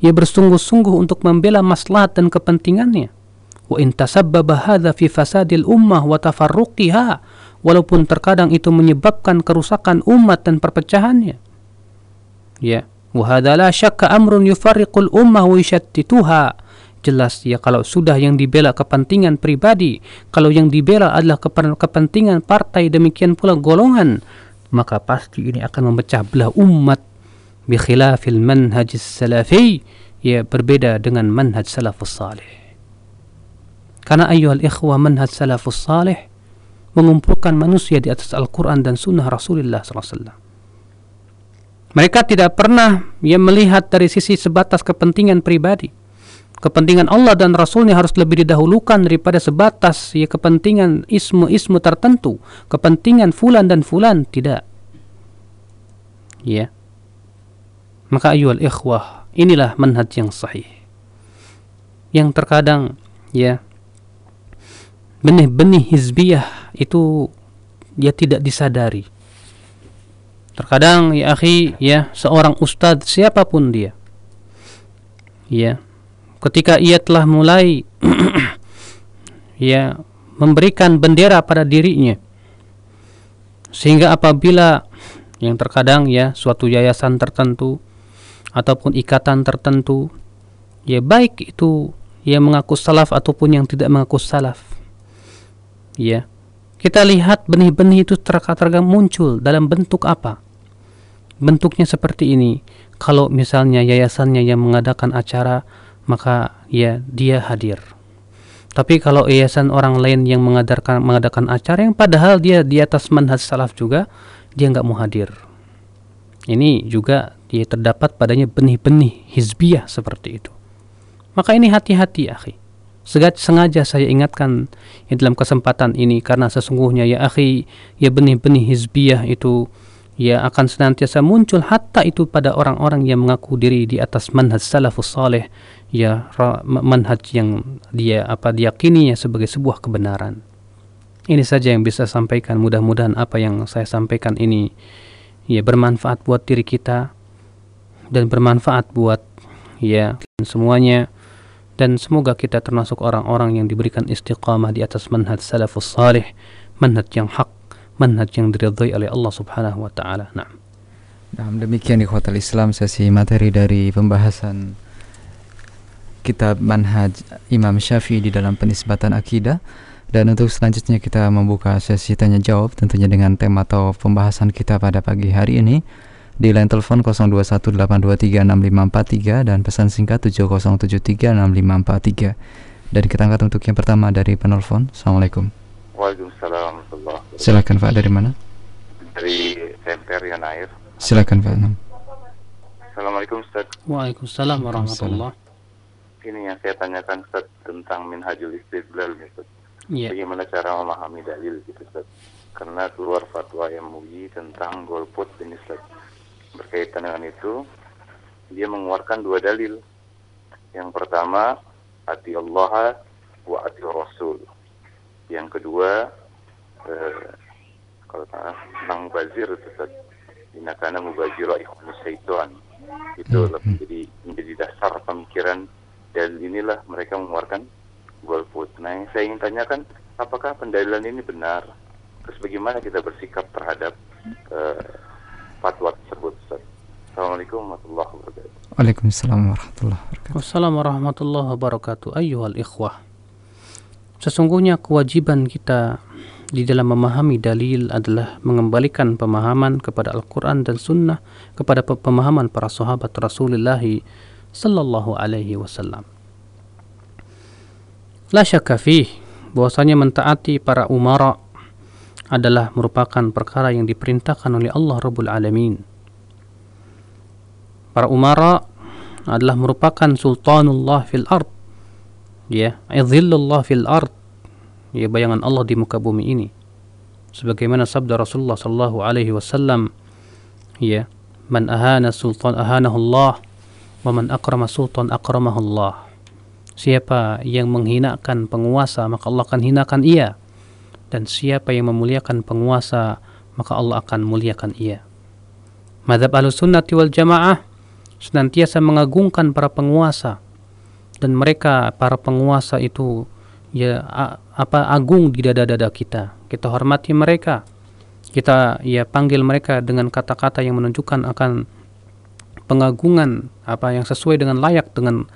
ia bersungguh-sungguh untuk membela maslahat dan kepentingannya wa in tasabbaba hadha fi fasadil ummah wa tafarruqiha walaupun terkadang itu menyebabkan kerusakan umat dan perpecahannya ya wa hadha la syakka amrun yufarriqul ummah wa yushattituha jelas ya kalau sudah yang dibela kepentingan pribadi kalau yang dibela adalah kepentingan partai demikian pula golongan maka pasti ini akan memecah belah umat. Bi khilafil manhaj salafi ya berbeda dengan manhaj salafus salih. Karena ayuhal ikhwah manhaj salafus salih mengumpulkan manusia di atas Al-Quran dan Sunnah Rasulullah SAW. Mereka tidak pernah ya melihat dari sisi sebatas kepentingan pribadi. Kepentingan Allah dan Rasulnya harus lebih didahulukan daripada sebatas ya kepentingan ismu-ismu tertentu. Kepentingan fulan dan fulan tidak. Ya. Maka ayuhal ikhwah, inilah manhaj yang sahih. Yang terkadang ya benih-benih hizbiyah itu dia tidak disadari. Terkadang ya akhi ya seorang ustadz siapa pun dia. Ya ketika ia telah mulai ya memberikan bendera pada dirinya. Sehingga apabila yang terkadang ya suatu yayasan tertentu ataupun ikatan tertentu ya baik itu ya mengaku salaf ataupun yang tidak mengaku salaf. Ya kita lihat benih-benih itu terkadang muncul dalam bentuk apa? Bentuknya seperti ini. Kalau misalnya yayasannya yang mengadakan acara maka ya dia hadir. Tapi kalau yayasan orang lain yang mengadakan mengadakan acara yang padahal dia di atas manhaj salaf juga dia nggak mau hadir. Ini juga dia terdapat padanya benih-benih hizbiyah seperti itu. Maka ini hati-hati akhi sengaja saya ingatkan ya, dalam kesempatan ini karena sesungguhnya ya akhi ya benih-benih hizbiyah itu ya akan senantiasa muncul hatta itu pada orang-orang yang mengaku diri di atas manhaj salafus saleh ya manhaj yang dia apa diyakininya sebagai sebuah kebenaran. Ini saja yang bisa sampaikan. Mudah-mudahan apa yang saya sampaikan ini ya bermanfaat buat diri kita dan bermanfaat buat ya semuanya dan semoga kita termasuk orang-orang yang diberikan istiqamah di atas manhaj salafus salih manhaj yang hak manhaj yang diridhai oleh Allah Subhanahu wa taala. Nah. Nah, demikian Hotel Islam sesi materi dari pembahasan kitab Manhaj Imam Syafi'i di dalam penisbatan akidah. Dan untuk selanjutnya kita membuka sesi tanya jawab tentunya dengan tema atau pembahasan kita pada pagi hari ini di line telepon 0218236543 dan pesan singkat 70736543. Dan kita angkat untuk yang pertama dari penelpon. Assalamualaikum. Waalaikumsalam Silakan Pak dari mana? Dari Semper yang Air. Silakan Pak. Assalamualaikum Ustaz. Waalaikumsalam warahmatullah. Ini yang saya tanyakan Ustaz tentang minhajul istidlal Ustaz. Iya. Bagaimana cara memahami dalil gitu Ustaz? Karena keluar fatwa MUI tentang golput ini Ustaz. Berkaitan dengan itu, dia mengeluarkan dua dalil. Yang pertama, ati Allah wa ati Rasul. Yang kedua, eh, kalau tentang mubazir Ustaz. Inakana mubazira ikhwan syaitan. Itu Hmm. jadi menjadi dasar pemikiran dan inilah mereka mengeluarkan golput. Nah, yang saya ingin tanyakan, apakah pendalilan ini benar? Terus bagaimana kita bersikap terhadap eh, fatwa tersebut? Ustaz? Assalamualaikum warahmatullahi wabarakatuh. Waalaikumsalam warahmatullahi wabarakatuh. Wassalamualaikum warahmatullahi wabarakatuh. Ayyuhal ikhwah. Sesungguhnya kewajiban kita di dalam memahami dalil adalah mengembalikan pemahaman kepada Al-Quran dan Sunnah kepada pe- pemahaman para sahabat Rasulullah sallallahu alaihi wasallam. La syakka fih bahwasanya mentaati para umara adalah merupakan perkara yang diperintahkan oleh Allah Rabbul Alamin. Para umara adalah merupakan sultanullah fil ard. Ya, izillullah fil ard. Ya, bayangan Allah di muka bumi ini. Sebagaimana sabda Rasulullah sallallahu alaihi wasallam, ya, man ahana sultan ahanahu Allah wa man akrama sultan akramahu Allah. Siapa yang menghinakan penguasa, maka Allah akan hinakan ia. Dan siapa yang memuliakan penguasa, maka Allah akan muliakan ia. Madhab al-sunnati wal jamaah senantiasa mengagungkan para penguasa dan mereka para penguasa itu ya apa agung di dada-dada kita. Kita hormati mereka. Kita ya panggil mereka dengan kata-kata yang menunjukkan akan pengagungan apa yang sesuai dengan layak dengan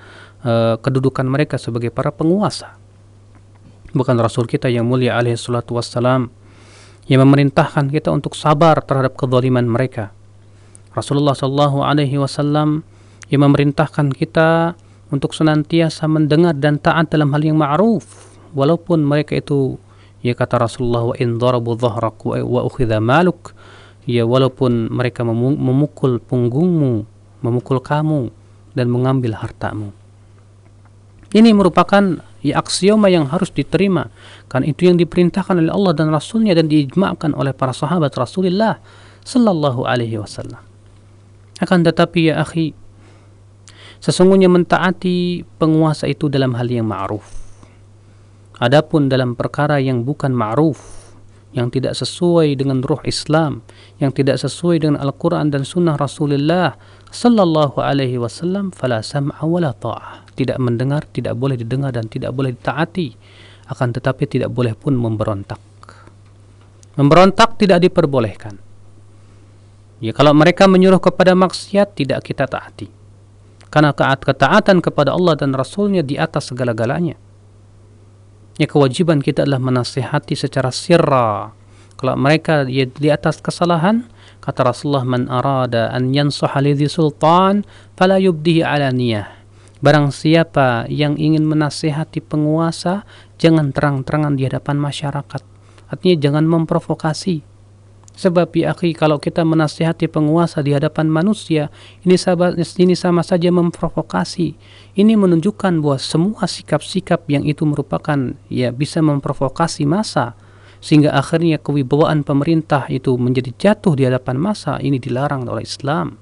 eh, kedudukan mereka sebagai para penguasa. Bukan Rasul kita yang mulia alaihi salatu wassalam yang memerintahkan kita untuk sabar terhadap kezaliman mereka. Rasulullah Shallallahu Alaihi Wasallam yang memerintahkan kita untuk senantiasa mendengar dan taat dalam hal yang ma'ruf walaupun mereka itu ya kata Rasulullah wa in darabu dhahrak wa ukhidha maluk ya walaupun mereka memu- memukul punggungmu memukul kamu dan mengambil hartamu ini merupakan ya aksioma yang harus diterima. Kan itu yang diperintahkan oleh Allah dan Rasulnya dan diijma'kan oleh para sahabat Rasulullah sallallahu alaihi wasallam. Akan tetapi ya akhi sesungguhnya mentaati penguasa itu dalam hal yang ma'ruf. Adapun dalam perkara yang bukan ma'ruf yang tidak sesuai dengan ruh Islam, yang tidak sesuai dengan Al-Quran dan Sunnah Rasulullah Sallallahu Alaihi Wasallam, fala sam'a wala ta'ah. Tidak mendengar, tidak boleh didengar dan tidak boleh ditaati. Akan tetapi tidak boleh pun memberontak. Memberontak tidak diperbolehkan. Ya kalau mereka menyuruh kepada maksiat tidak kita taati. Karena ketaatan kepada Allah dan Rasulnya di atas segala-galanya. Ya kewajiban kita adalah menasihati secara sirra. Kalau mereka di, di atas kesalahan, kata Rasulullah man arada an yansaha lidhi sultan fala yubdihi alaniyah. Barang siapa yang ingin menasihati penguasa, jangan terang-terangan di hadapan masyarakat. Artinya jangan memprovokasi. Sebab ya akhi, kalau kita menasihati penguasa di hadapan manusia, ini sama, ini sama saja memprovokasi. Ini menunjukkan bahwa semua sikap-sikap yang itu merupakan ya bisa memprovokasi massa sehingga akhirnya kewibawaan pemerintah itu menjadi jatuh di hadapan massa ini dilarang oleh Islam.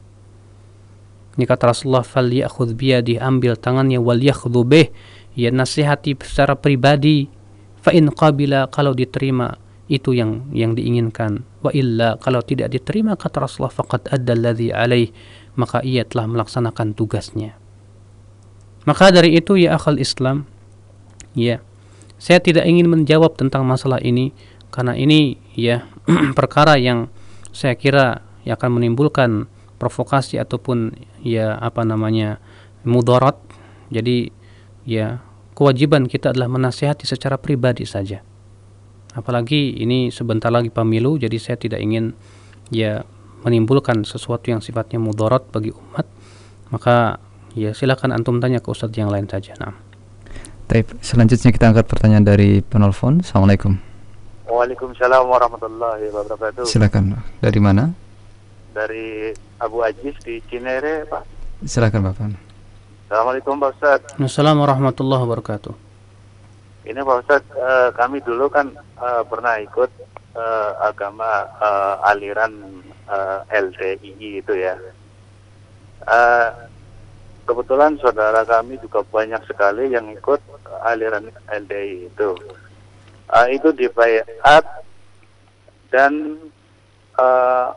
Ini kata Rasulullah fal ya'khudh biyadi ambil tangannya wal yakhdhu bih ya nasihati secara pribadi fa in qabila kalau diterima itu yang yang diinginkan wa illa kalau tidak diterima kata Rasulullah faqad adda alladhi alaih maka ia telah melaksanakan tugasnya maka dari itu ya akal Islam ya saya tidak ingin menjawab tentang masalah ini karena ini ya perkara yang saya kira yang akan menimbulkan provokasi ataupun ya apa namanya mudarat. Jadi ya kewajiban kita adalah menasihati secara pribadi saja. Apalagi ini sebentar lagi pemilu jadi saya tidak ingin ya menimbulkan sesuatu yang sifatnya mudarat bagi umat. Maka ya silakan antum tanya ke ustadz yang lain saja. Nah. Taib, selanjutnya kita angkat pertanyaan dari penelpon. Assalamualaikum. Waalaikumsalam warahmatullahi wabarakatuh. Silakan. Dari mana? Dari Abu Ajis di Cinere, Pak. Silakan Bapak. Assalamualaikum Pak Ustaz. Assalamualaikum warahmatullahi wabarakatuh. Ini Pak Ustaz, uh, kami dulu kan uh, pernah ikut uh, agama uh, aliran uh, LTI itu ya. Uh, kebetulan saudara kami juga banyak sekali yang ikut aliran LDI itu. Uh, itu dibayat dan uh,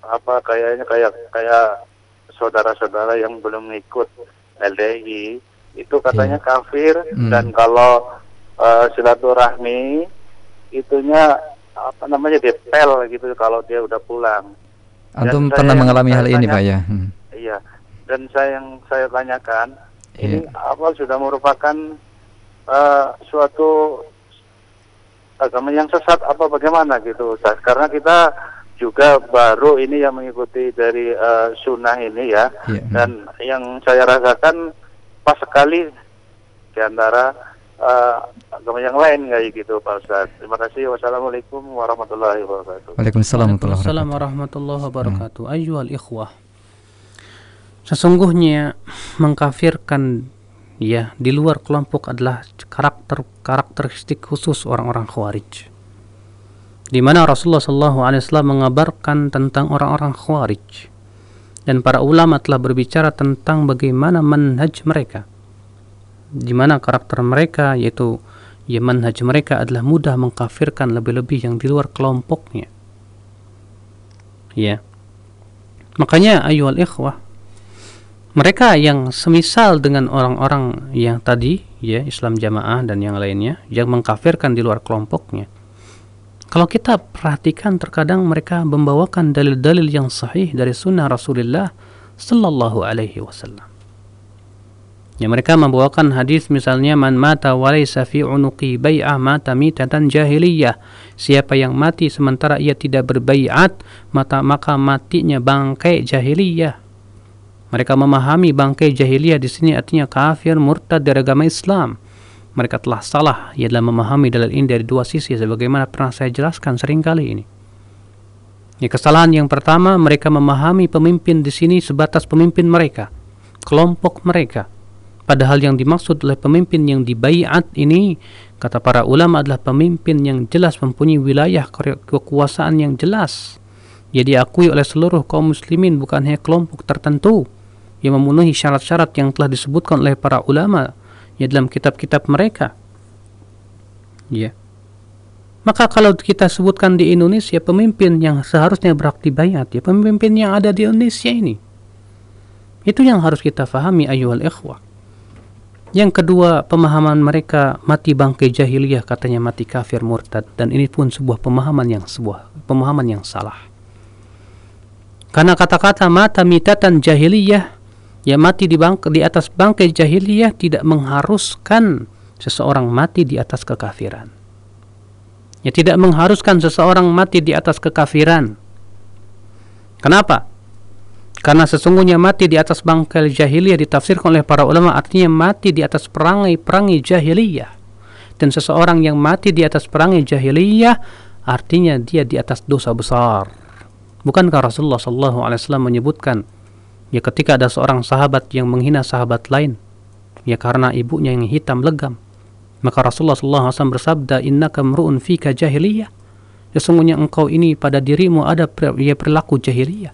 apa kayaknya kayak kayak saudara-saudara yang belum ikut LDI itu katanya kafir hmm. dan kalau uh, silaturahmi itunya apa namanya depel gitu kalau dia udah pulang. Antum pernah mengalami hal ini, Pak ya? Hmm. Iya dan saya yang saya tanyakan yeah. ini apa sudah merupakan uh, suatu agama yang sesat apa bagaimana gitu Ustaz karena kita juga baru ini yang mengikuti dari uh, sunnah ini ya yeah. dan yang saya rasakan pas sekali di antara uh, agama yang lain kayak gitu Pak Ustaz. Terima kasih. Wassalamualaikum warahmatullahi wabarakatuh. Waalaikumsalam warahmatullahi wabarakatuh. Hmm. Ayyuhal ikhwah sesungguhnya mengkafirkan ya di luar kelompok adalah karakter karakteristik khusus orang-orang khawarij. Di mana Rasulullah SAW mengabarkan tentang orang-orang khawarij. Dan para ulama telah berbicara tentang bagaimana manhaj mereka. Di mana karakter mereka yaitu ya manhaj mereka adalah mudah mengkafirkan lebih-lebih yang di luar kelompoknya. Ya makanya ayuhal ikhwah mereka yang semisal dengan orang-orang yang tadi ya Islam jamaah dan yang lainnya yang mengkafirkan di luar kelompoknya. Kalau kita perhatikan terkadang mereka membawakan dalil-dalil yang sahih dari sunnah Rasulullah sallallahu alaihi wasallam. Ya mereka membawakan hadis misalnya man mata walaysa fi unuqi bai'ah mata mitatan jahiliyah. Siapa yang mati sementara ia tidak berbaiat maka maka matinya bangkai jahiliyah mereka memahami bangkai jahiliyah di sini artinya kafir, murtad dari agama Islam. Mereka telah salah ia dalam memahami dalil ini dari dua sisi sebagaimana pernah saya jelaskan sering kali ini. Ya, kesalahan yang pertama mereka memahami pemimpin di sini sebatas pemimpin mereka, kelompok mereka. Padahal yang dimaksud oleh pemimpin yang dibaiat ini kata para ulama adalah pemimpin yang jelas mempunyai wilayah kekuasaan yang jelas. Ia diakui oleh seluruh kaum muslimin bukan hanya kelompok tertentu yang memenuhi syarat-syarat yang telah disebutkan oleh para ulama ya dalam kitab-kitab mereka. Ya. Maka kalau kita sebutkan di Indonesia pemimpin yang seharusnya berakti bayat ya pemimpin yang ada di Indonesia ini. Itu yang harus kita fahami ayuhal ikhwah. Yang kedua, pemahaman mereka mati bangkai jahiliyah katanya mati kafir murtad dan ini pun sebuah pemahaman yang sebuah pemahaman yang salah. Karena kata-kata mata mitatan jahiliyah ya mati di bangk di atas bangkai jahiliyah tidak mengharuskan seseorang mati di atas kekafiran. Ya tidak mengharuskan seseorang mati di atas kekafiran. Kenapa? Karena sesungguhnya mati di atas bangkai jahiliyah ditafsirkan oleh para ulama artinya mati di atas perangai-perangai jahiliyah. Dan seseorang yang mati di atas perangai jahiliyah artinya dia di atas dosa besar. Bukankah Rasulullah SAW menyebutkan ya ketika ada seorang sahabat yang menghina sahabat lain ya karena ibunya yang hitam legam maka Rasulullah SAW bersabda innaka mru'un fika jahiliyah. Ya sesungguhnya engkau ini pada dirimu ada ya perilaku jahiliyah.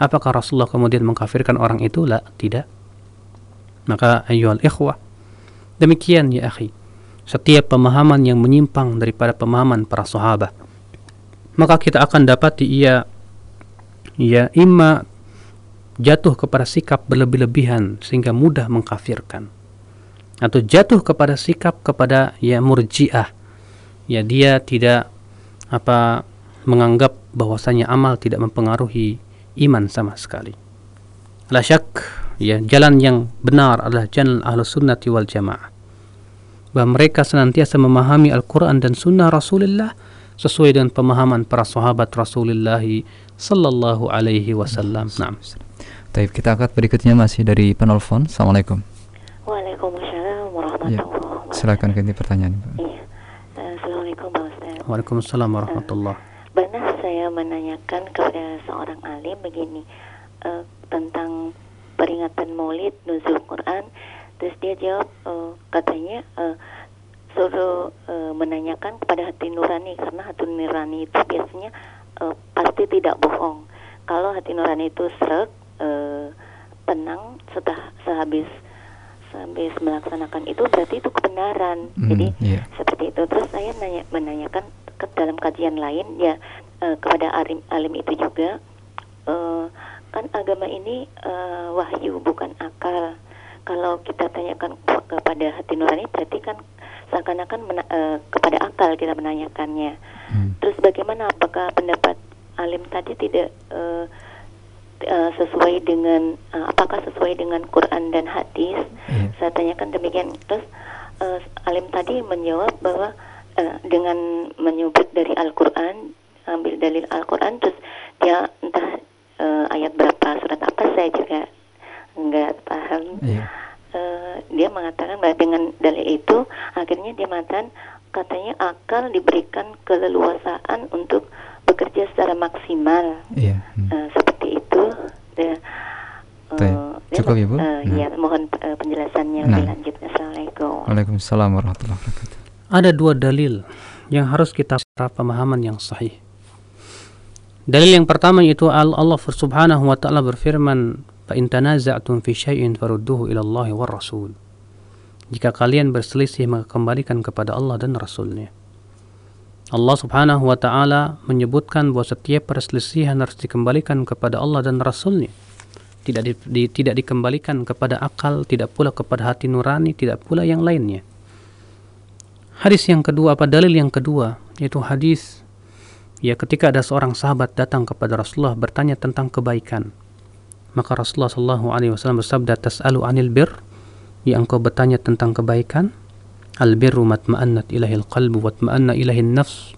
Apakah Rasulullah kemudian mengkafirkan orang itu? La tidak. Maka ayyuhal ikhwah demikian ya akhi setiap pemahaman yang menyimpang daripada pemahaman para sahabat maka kita akan dapati ia ya imma jatuh kepada sikap berlebih-lebihan sehingga mudah mengkafirkan atau jatuh kepada sikap kepada ya murjiah ya dia tidak apa menganggap bahwasanya amal tidak mempengaruhi iman sama sekali. La syak, ya, jalan yang benar adalah jalan Ahlus Sunnati wal Jamaah. Bahwa mereka senantiasa memahami Al-Quran dan Sunnah Rasulullah sesuai dengan pemahaman para sahabat Rasulullah sallallahu alaihi wasallam. Naam. Taib kita angkat berikutnya masih dari penelpon. Assalamualaikum. Waalaikumsalam warahmatullahi Ya, wabarakatuh. silakan ganti pertanyaan. Pak. Iya. Eh, Assalamualaikum Pak Ustaz. Waalaikumsalam warahmatullah. Pernah saya menanyakan kepada seorang alim begini eh, tentang peringatan Maulid nuzul Quran, terus dia jawab eh, katanya eh, suruh eh, menanyakan kepada hati nurani karena hati nurani itu biasanya eh, pasti tidak bohong. Kalau hati nurani itu serak, eh, tenang setelah sehabis sehabis melaksanakan itu berarti itu kebenaran. Hmm, Jadi iya. seperti itu. Terus saya nanya, menanyakan ke dalam kajian lain ya eh, kepada alim alim itu juga eh, kan agama ini eh, wahyu bukan akal. Kalau kita tanyakan ke- kepada hati nurani berarti kan seakan-akan mena- kepada akal kita menanyakannya. Hmm. Terus bagaimana apakah pendapat alim tadi tidak eh, sesuai dengan eh, apakah sesuai dengan Quran dan hadis? Iya. Saya tanyakan demikian. Terus eh, alim tadi menjawab bahwa eh, dengan menyebut dari Al-Qur'an, ambil dalil Al-Qur'an terus dia entah eh, ayat berapa surat apa saya juga nggak paham. Iya. Eh, dia mengatakan bahwa dengan dalil itu akhirnya dia mengatakan katanya akal diberikan keleluasaan untuk bekerja secara maksimal Iya. Hmm. Eh, itu dia, eh, Baik. dia Cukup, meng- Ibu? eh, Nah. iya, mohon eh, penjelasannya Nah. lebih lanjut assalamualaikum Waalaikumsalam warahmatullahi wabarakatuh. Ada dua dalil yang harus kita pemahaman yang sahih. Dalil yang pertama yaitu Al- Allah Subhanahu wa taala berfirman, "Fa in tanaza'tum fi syai'in farudduhu ila Allah war Rasul." Jika kalian berselisih maka kembalikan kepada Allah dan Rasulnya. Allah Subhanahu wa taala menyebutkan bahwa setiap perselisihan harus dikembalikan kepada Allah dan Rasulnya. Tidak di, di- tidak dikembalikan kepada akal, tidak pula kepada hati nurani, tidak pula yang lainnya. Hadis yang kedua apa dalil yang kedua yaitu hadis ya ketika ada seorang sahabat datang kepada Rasulullah bertanya tentang kebaikan maka Rasulullah Shallallahu Alaihi Wasallam bersabda tas'alu anil bir ya engkau bertanya tentang kebaikan al birru matma'annat ilahil qalbu wa tma'anna ilahin nafs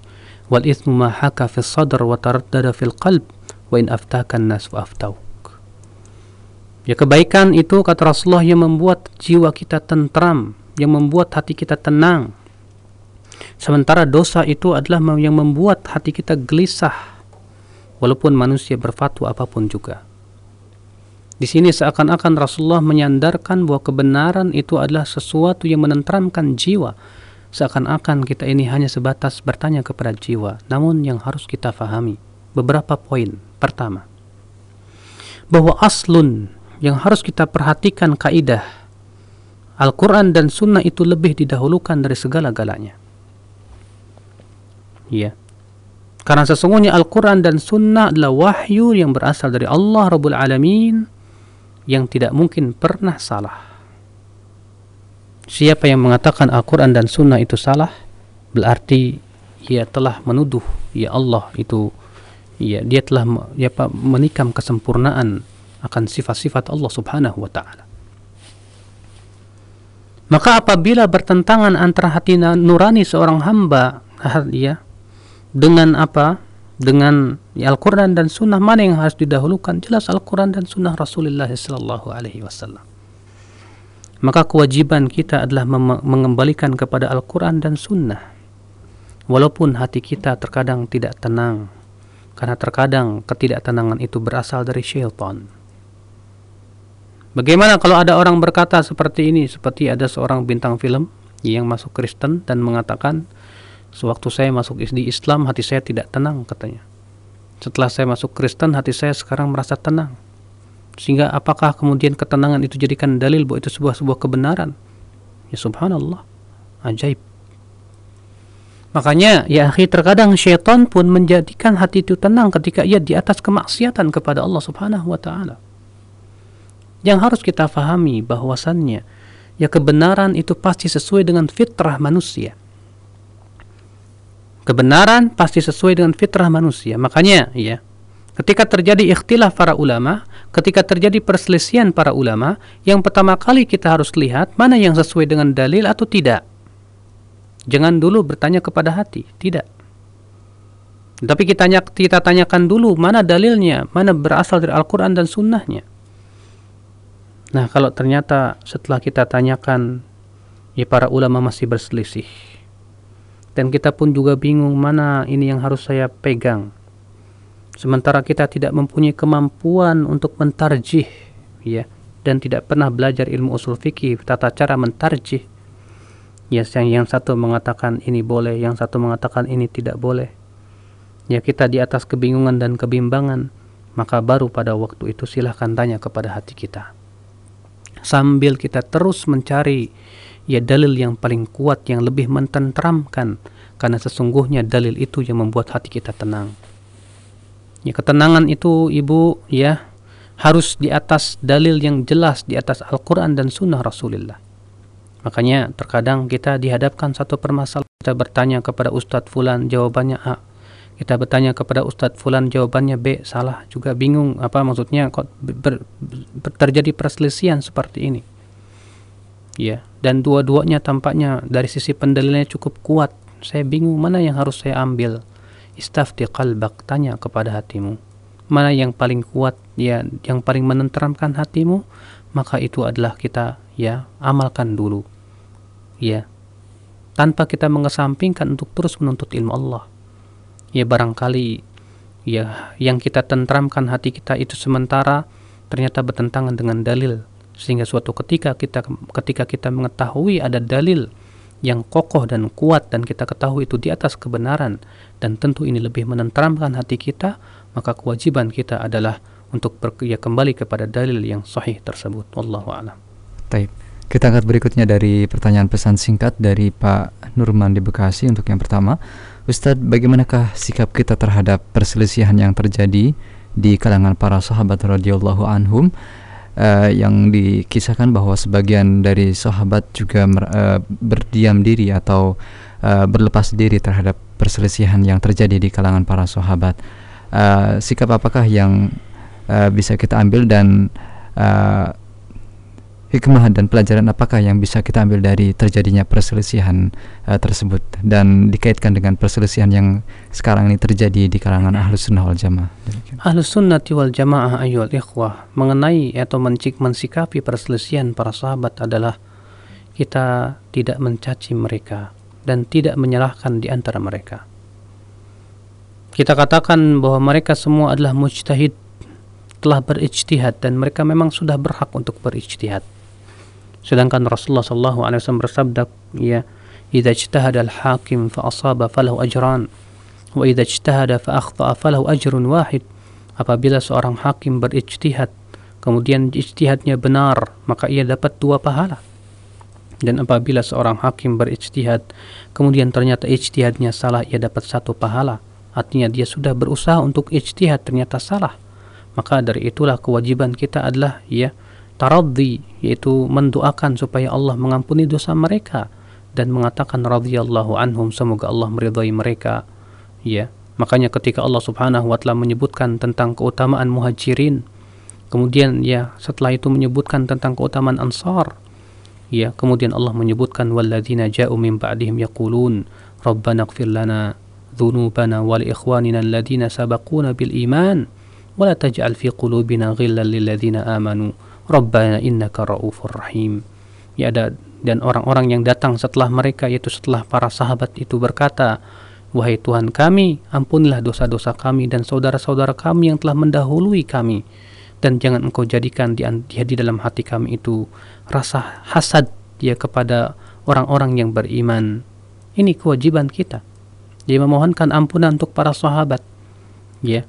wal ithmu ma haka fi sadr wa taraddada fil qalb wa in aftaka nas wa aftauk ya kebaikan itu kata Rasulullah yang membuat jiwa kita tentram yang membuat hati kita tenang Sementara dosa itu adalah yang membuat hati kita gelisah walaupun manusia berfatwa apa pun juga. Di sini seakan-akan Rasulullah menyandarkan bahwa kebenaran itu adalah sesuatu yang menenteramkan jiwa. Seakan-akan kita ini hanya sebatas bertanya kepada jiwa. Namun yang harus kita fahami beberapa poin. Pertama, bahwa aslun yang harus kita perhatikan kaidah Al-Quran dan Sunnah itu lebih didahulukan dari segala-galanya. Ya. Karena sesungguhnya Al-Quran dan Sunnah adalah wahyu yang berasal dari Allah Rabbul Alamin yang tidak mungkin pernah salah. Siapa yang mengatakan Al-Quran dan Sunnah itu salah, berarti ia telah menuduh ya Allah itu ya dia telah ya, apa, menikam kesempurnaan akan sifat-sifat Allah Subhanahu wa taala. Maka apabila bertentangan antara hati nurani seorang hamba ya dengan apa? Dengan ya, Al-Quran dan Sunnah mana yang harus didahulukan? Jelas Al-Quran dan Sunnah Rasulullah Sallallahu Alaihi Wasallam. Maka kewajiban kita adalah mengembalikan kepada Al-Quran dan Sunnah. Walaupun hati kita terkadang tidak tenang, karena terkadang ketidaktenangan itu berasal dari syaitan. Bagaimana kalau ada orang berkata seperti ini, seperti ada seorang bintang film yang masuk Kristen dan mengatakan, sewaktu saya masuk di Islam hati saya tidak tenang katanya. Setelah saya masuk Kristen hati saya sekarang merasa tenang. Sehingga apakah kemudian ketenangan itu jadikan dalil bahwa itu sebuah sebuah kebenaran? Ya subhanallah, ajaib. Makanya ya akhi terkadang syaitan pun menjadikan hati itu tenang ketika ia di atas kemaksiatan kepada Allah Subhanahu wa taala. Yang harus kita fahami bahwasannya ya kebenaran itu pasti sesuai dengan fitrah manusia. Kebenaran pasti sesuai dengan fitrah manusia makanya ya ketika terjadi ikhtilaf para ulama ketika terjadi perselisihan para ulama yang pertama kali kita harus lihat mana yang sesuai dengan dalil atau tidak jangan dulu bertanya kepada hati tidak tapi kita, tanya, kita tanyakan dulu mana dalilnya, mana berasal dari Al-Quran dan Sunnahnya. Nah, kalau ternyata setelah kita tanyakan, ya para ulama masih berselisih. Dan kita pun juga bingung mana ini yang harus saya pegang. Sementara kita tidak mempunyai kemampuan untuk mentarjih, ya, dan tidak pernah belajar ilmu usul fikih, tata cara mentarjih. Ya, yang yang satu mengatakan ini boleh, yang satu mengatakan ini tidak boleh ya kita di atas kebingungan dan kebimbangan, maka baru pada waktu itu silahkan tanya kepada hati kita. Sambil kita terus mencari ya dalil yang paling kuat yang lebih mententeramkan karena sesungguhnya dalil itu yang membuat hati kita tenang. Ya ketenangan itu ibu ya harus di atas dalil yang jelas di atas Al-Quran dan Sunnah Rasulullah. Makanya terkadang kita dihadapkan satu permasalahan kita bertanya kepada Ustadz Fulan jawabannya A kita bertanya kepada Ustadz Fulan jawabannya B salah juga bingung apa maksudnya kok ber, ber, terjadi perselisihan seperti ini ya dan dua-duanya tampaknya dari sisi pendalilannya cukup kuat. Saya bingung mana yang harus saya ambil. Istafti qalbak tanya kepada hatimu. Mana yang paling kuat ya yang paling menenteramkan hatimu? Maka itu adalah kita ya amalkan dulu. Ya. Tanpa kita mengesampingkan untuk terus menuntut ilmu Allah. Ya barangkali ya yang kita tentramkan hati kita itu sementara ternyata bertentangan dengan dalil sehingga suatu ketika kita ketika kita mengetahui ada dalil yang kokoh dan kuat dan kita ketahui itu di atas kebenaran dan tentu ini lebih menentramkan hati kita maka kewajiban kita adalah untuk ber, ya kembali kepada dalil yang sahih tersebut wallahu alam. Taib. Kita angkat berikutnya dari pertanyaan pesan singkat dari Pak Nurman di Bekasi untuk yang pertama. Ustadz, bagaimanakah sikap kita terhadap perselisihan yang terjadi di kalangan para sahabat radhiyallahu anhum uh, yang dikisahkan bahwa sebagian dari sahabat juga uh, berdiam diri atau uh, berlepas diri terhadap perselisihan yang terjadi di kalangan para sahabat. Uh, sikap apakah yang uh, bisa kita ambil dan hikmah dan pelajaran apakah yang bisa kita ambil dari terjadinya perselisihan uh, tersebut dan dikaitkan dengan perselisihan yang sekarang ini terjadi di kalangan ahlus sunnah wal jamaah? Ahlus sunnah wal jamaah ayol ikhwah mengenai atau mencik mensikapi perselisihan para sahabat adalah kita tidak mencaci mereka dan tidak menyalahkan di antara mereka. Kita katakan bahwa mereka semua adalah mujtahid telah berijtihad dan mereka memang sudah berhak untuk berijtihad Sedangkan Rasulullah sallallahu alaihi wasallam bersabda, ya, "Idza ijtahada al-hakim fa asaba falahu ajran, wa idza ijtahada fa akhta'a falahu ajrun wahid." Apabila seorang hakim berijtihad, kemudian ijtihadnya benar, maka ia dapat dua pahala. Dan apabila seorang hakim berijtihad, kemudian ternyata ijtihadnya salah, ia dapat satu pahala. Artinya dia sudah berusaha untuk ijtihad ternyata salah. Maka dari itulah kewajiban kita adalah ya taradhi yaitu mendoakan supaya Allah mengampuni dosa mereka dan mengatakan radhiyallahu anhum semoga Allah meridhai mereka. Ya makanya ketika Allah Subhanahu wa taala menyebutkan tentang keutamaan muhajirin kemudian ya setelah itu menyebutkan tentang keutamaan ansar ya kemudian Allah menyebutkan walladzina ja'u min ba'dihim yaqulun rabbana ighfir lana dhunubana wa li ikhwanina alladhina sabaquna bil iman wa la taj'al fi qulubina ghillan lil amanu Rabbana innaka ra'ufur rahim. Ya ada dan orang-orang yang datang setelah mereka yaitu setelah para sahabat itu berkata, Wahai Tuhan kami, ampunilah dosa-dosa kami dan saudara-saudara kami yang telah mendahului kami. Dan jangan engkau jadikan di, di dalam hati kami itu rasa hasad ya kepada orang-orang yang beriman. Ini kewajiban kita. Jadi memohonkan ampunan untuk para sahabat. Ya.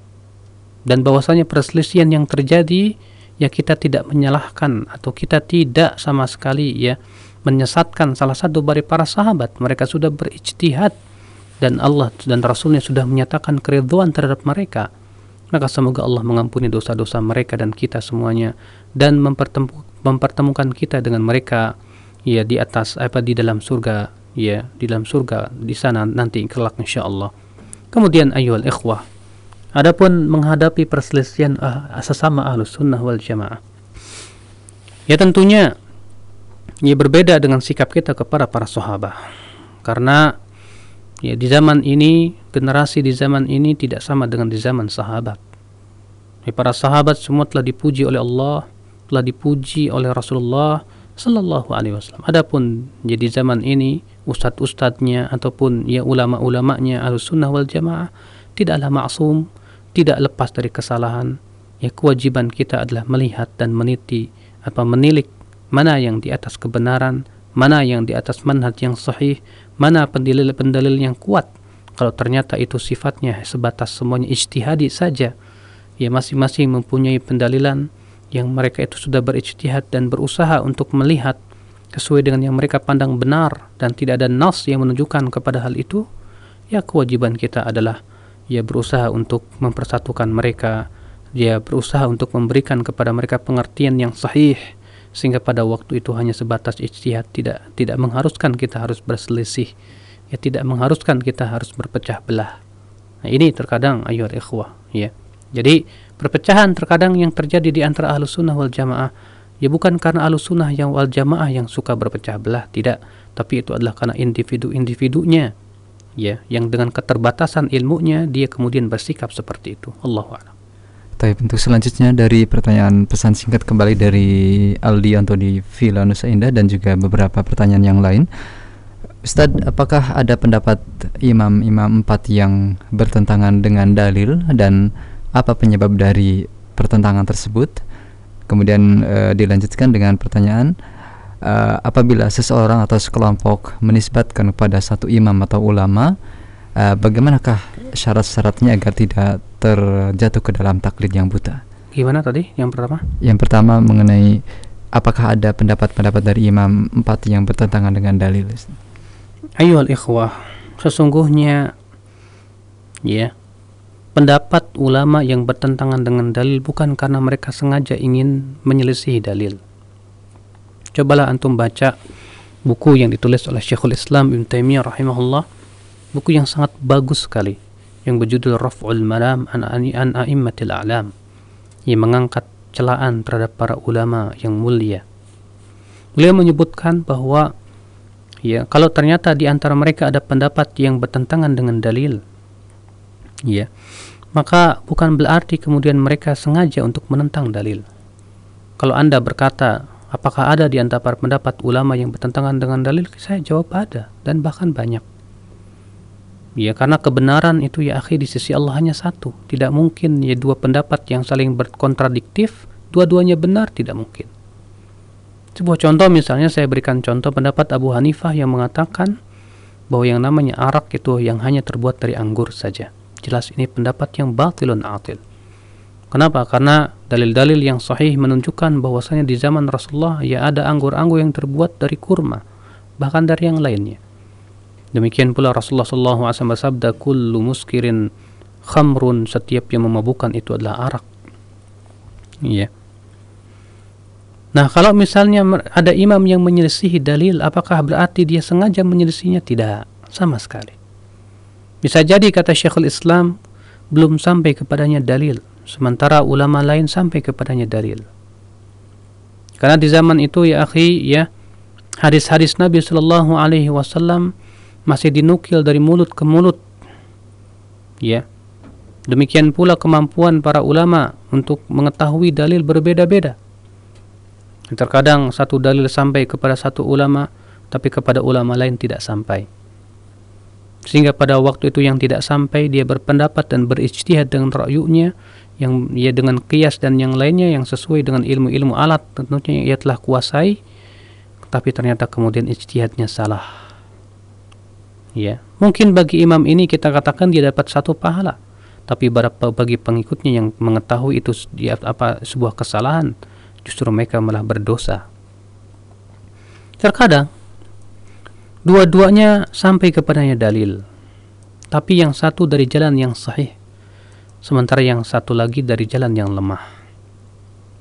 Dan bahwasanya perselisihan yang terjadi ya kita tidak menyalahkan atau kita tidak sama sekali ya menyesatkan salah satu dari para sahabat. Mereka sudah berijtihad dan Allah dan Rasulnya sudah menyatakan keriduan terhadap mereka. Maka semoga Allah mengampuni dosa-dosa mereka dan kita semuanya dan mempertemu, mempertemukan kita dengan mereka ya di atas apa di dalam surga ya di dalam surga di sana nanti kelak insyaallah kemudian ayyuhal ikhwah adapun menghadapi perselisihan ah, sesama ahlus sunnah wal jamaah ya tentunya ya berbeda dengan sikap kita kepada para sahabat karena ya di zaman ini generasi di zaman ini tidak sama dengan di zaman sahabat ya, para sahabat semua telah dipuji oleh Allah telah dipuji oleh Rasulullah Sallallahu Alaihi Wasallam. Adapun jadi zaman ini ustadz-ustadznya ataupun ya ulama-ulamanya alus sunnah wal jamaah tidaklah maksum, tidak lepas dari kesalahan. Ya kewajiban kita adalah melihat dan meniti apa menilik mana yang di atas kebenaran, mana yang di atas manhaj yang sahih, mana pendalil-pendalil yang kuat. Kalau ternyata itu sifatnya sebatas semuanya ijtihadi saja, ya masing-masing mempunyai pendalilan yang mereka itu sudah berijtihad dan berusaha untuk melihat sesuai dengan yang mereka pandang benar dan tidak ada nas yang menunjukkan kepada hal itu, ya kewajiban kita adalah ya berusaha untuk mempersatukan mereka, ya berusaha untuk memberikan kepada mereka pengertian yang sahih sehingga pada waktu itu hanya sebatas ijtihad. Tidak tidak mengharuskan kita harus berselisih. Ya tidak mengharuskan kita harus berpecah belah. Nah ini terkadang ayat ikhwah ya. Jadi perpecahan terkadang yang terjadi di antara ahlus sunnah wal jamaah ya bukan karena ahlus sunnah yang wal jamaah yang suka berpecah belah tidak. Tapi itu adalah karena individu-individunya ya yang dengan keterbatasan ilmunya dia kemudian bersikap seperti itu. Allah Tapi untuk selanjutnya dari pertanyaan pesan singkat kembali dari Aldi di Villa Nusa Indah dan juga beberapa pertanyaan yang lain. Ustadz, apakah ada pendapat imam-imam empat yang bertentangan dengan dalil dan apa penyebab dari pertentangan tersebut? Kemudian uh, dilanjutkan dengan pertanyaan uh, apabila seseorang atau sekelompok menisbatkan kepada satu imam atau ulama uh, bagaimanakah syarat-syaratnya agar tidak terjatuh ke dalam taklid yang buta? Gimana tadi yang pertama? Yang pertama mengenai apakah ada pendapat-pendapat dari imam empat yang bertentangan dengan dalil? Ayo al ikhwah sesungguhnya ya pendapat ulama yang bertentangan dengan dalil bukan karena mereka sengaja ingin menyelisihi dalil. Cobalah antum baca buku yang ditulis oleh Syekhul Islam Ibn Taimiyah rahimahullah, buku yang sangat bagus sekali yang berjudul Raf'ul Malam an an A'immatil A'lam yang mengangkat celaan terhadap para ulama yang mulia. Beliau menyebutkan bahwa ya kalau ternyata di antara mereka ada pendapat yang bertentangan dengan dalil, ya maka bukan berarti kemudian mereka sengaja untuk menentang dalil. Kalau Anda berkata, apakah ada di antara pendapat ulama yang bertentangan dengan dalil? Saya jawab ada dan bahkan banyak. Ya karena kebenaran itu ya akhir di sisi Allah hanya satu. Tidak mungkin ya dua pendapat yang saling berkontradiktif, dua-duanya benar tidak mungkin. Sebuah contoh misalnya saya berikan contoh pendapat Abu Hanifah yang mengatakan bahwa yang namanya arak itu yang hanya terbuat dari anggur saja jelas ini pendapat yang batilun atil. Kenapa? Karena dalil-dalil yang sahih menunjukkan bahwasanya di zaman Rasulullah ya ada anggur-anggur yang terbuat dari kurma, bahkan dari yang lainnya. Demikian pula Rasulullah SAW bersabda, "Kullu muskirin khamrun," setiap yang memabukkan itu adalah arak. Iya. Nah, kalau misalnya ada imam yang menyelisihi dalil, apakah berarti dia sengaja menyelisihinya? Tidak, sama sekali. Bisa jadi kata Syekhul Islam belum sampai kepadanya dalil, sementara ulama lain sampai kepadanya dalil. Karena di zaman itu ya akhi ya hadis-hadis Nabi Shallallahu Alaihi Wasallam masih dinukil dari mulut ke mulut. Ya, demikian pula kemampuan para ulama untuk mengetahui dalil berbeda-beda. Terkadang satu dalil sampai kepada satu ulama, tapi kepada ulama lain tidak sampai sehingga pada waktu itu yang tidak sampai dia berpendapat dan berijtihad dengan ra'yunya yang ya dengan kias dan yang lainnya yang sesuai dengan ilmu-ilmu alat tentunya ia telah kuasai tapi ternyata kemudian ijtihadnya salah ya mungkin bagi imam ini kita katakan dia dapat satu pahala tapi bagi pengikutnya yang mengetahui itu dia apa sebuah kesalahan justru mereka malah berdosa terkadang Dua-duanya sampai kepadanya dalil. Tapi yang satu dari jalan yang sahih. Sementara yang satu lagi dari jalan yang lemah.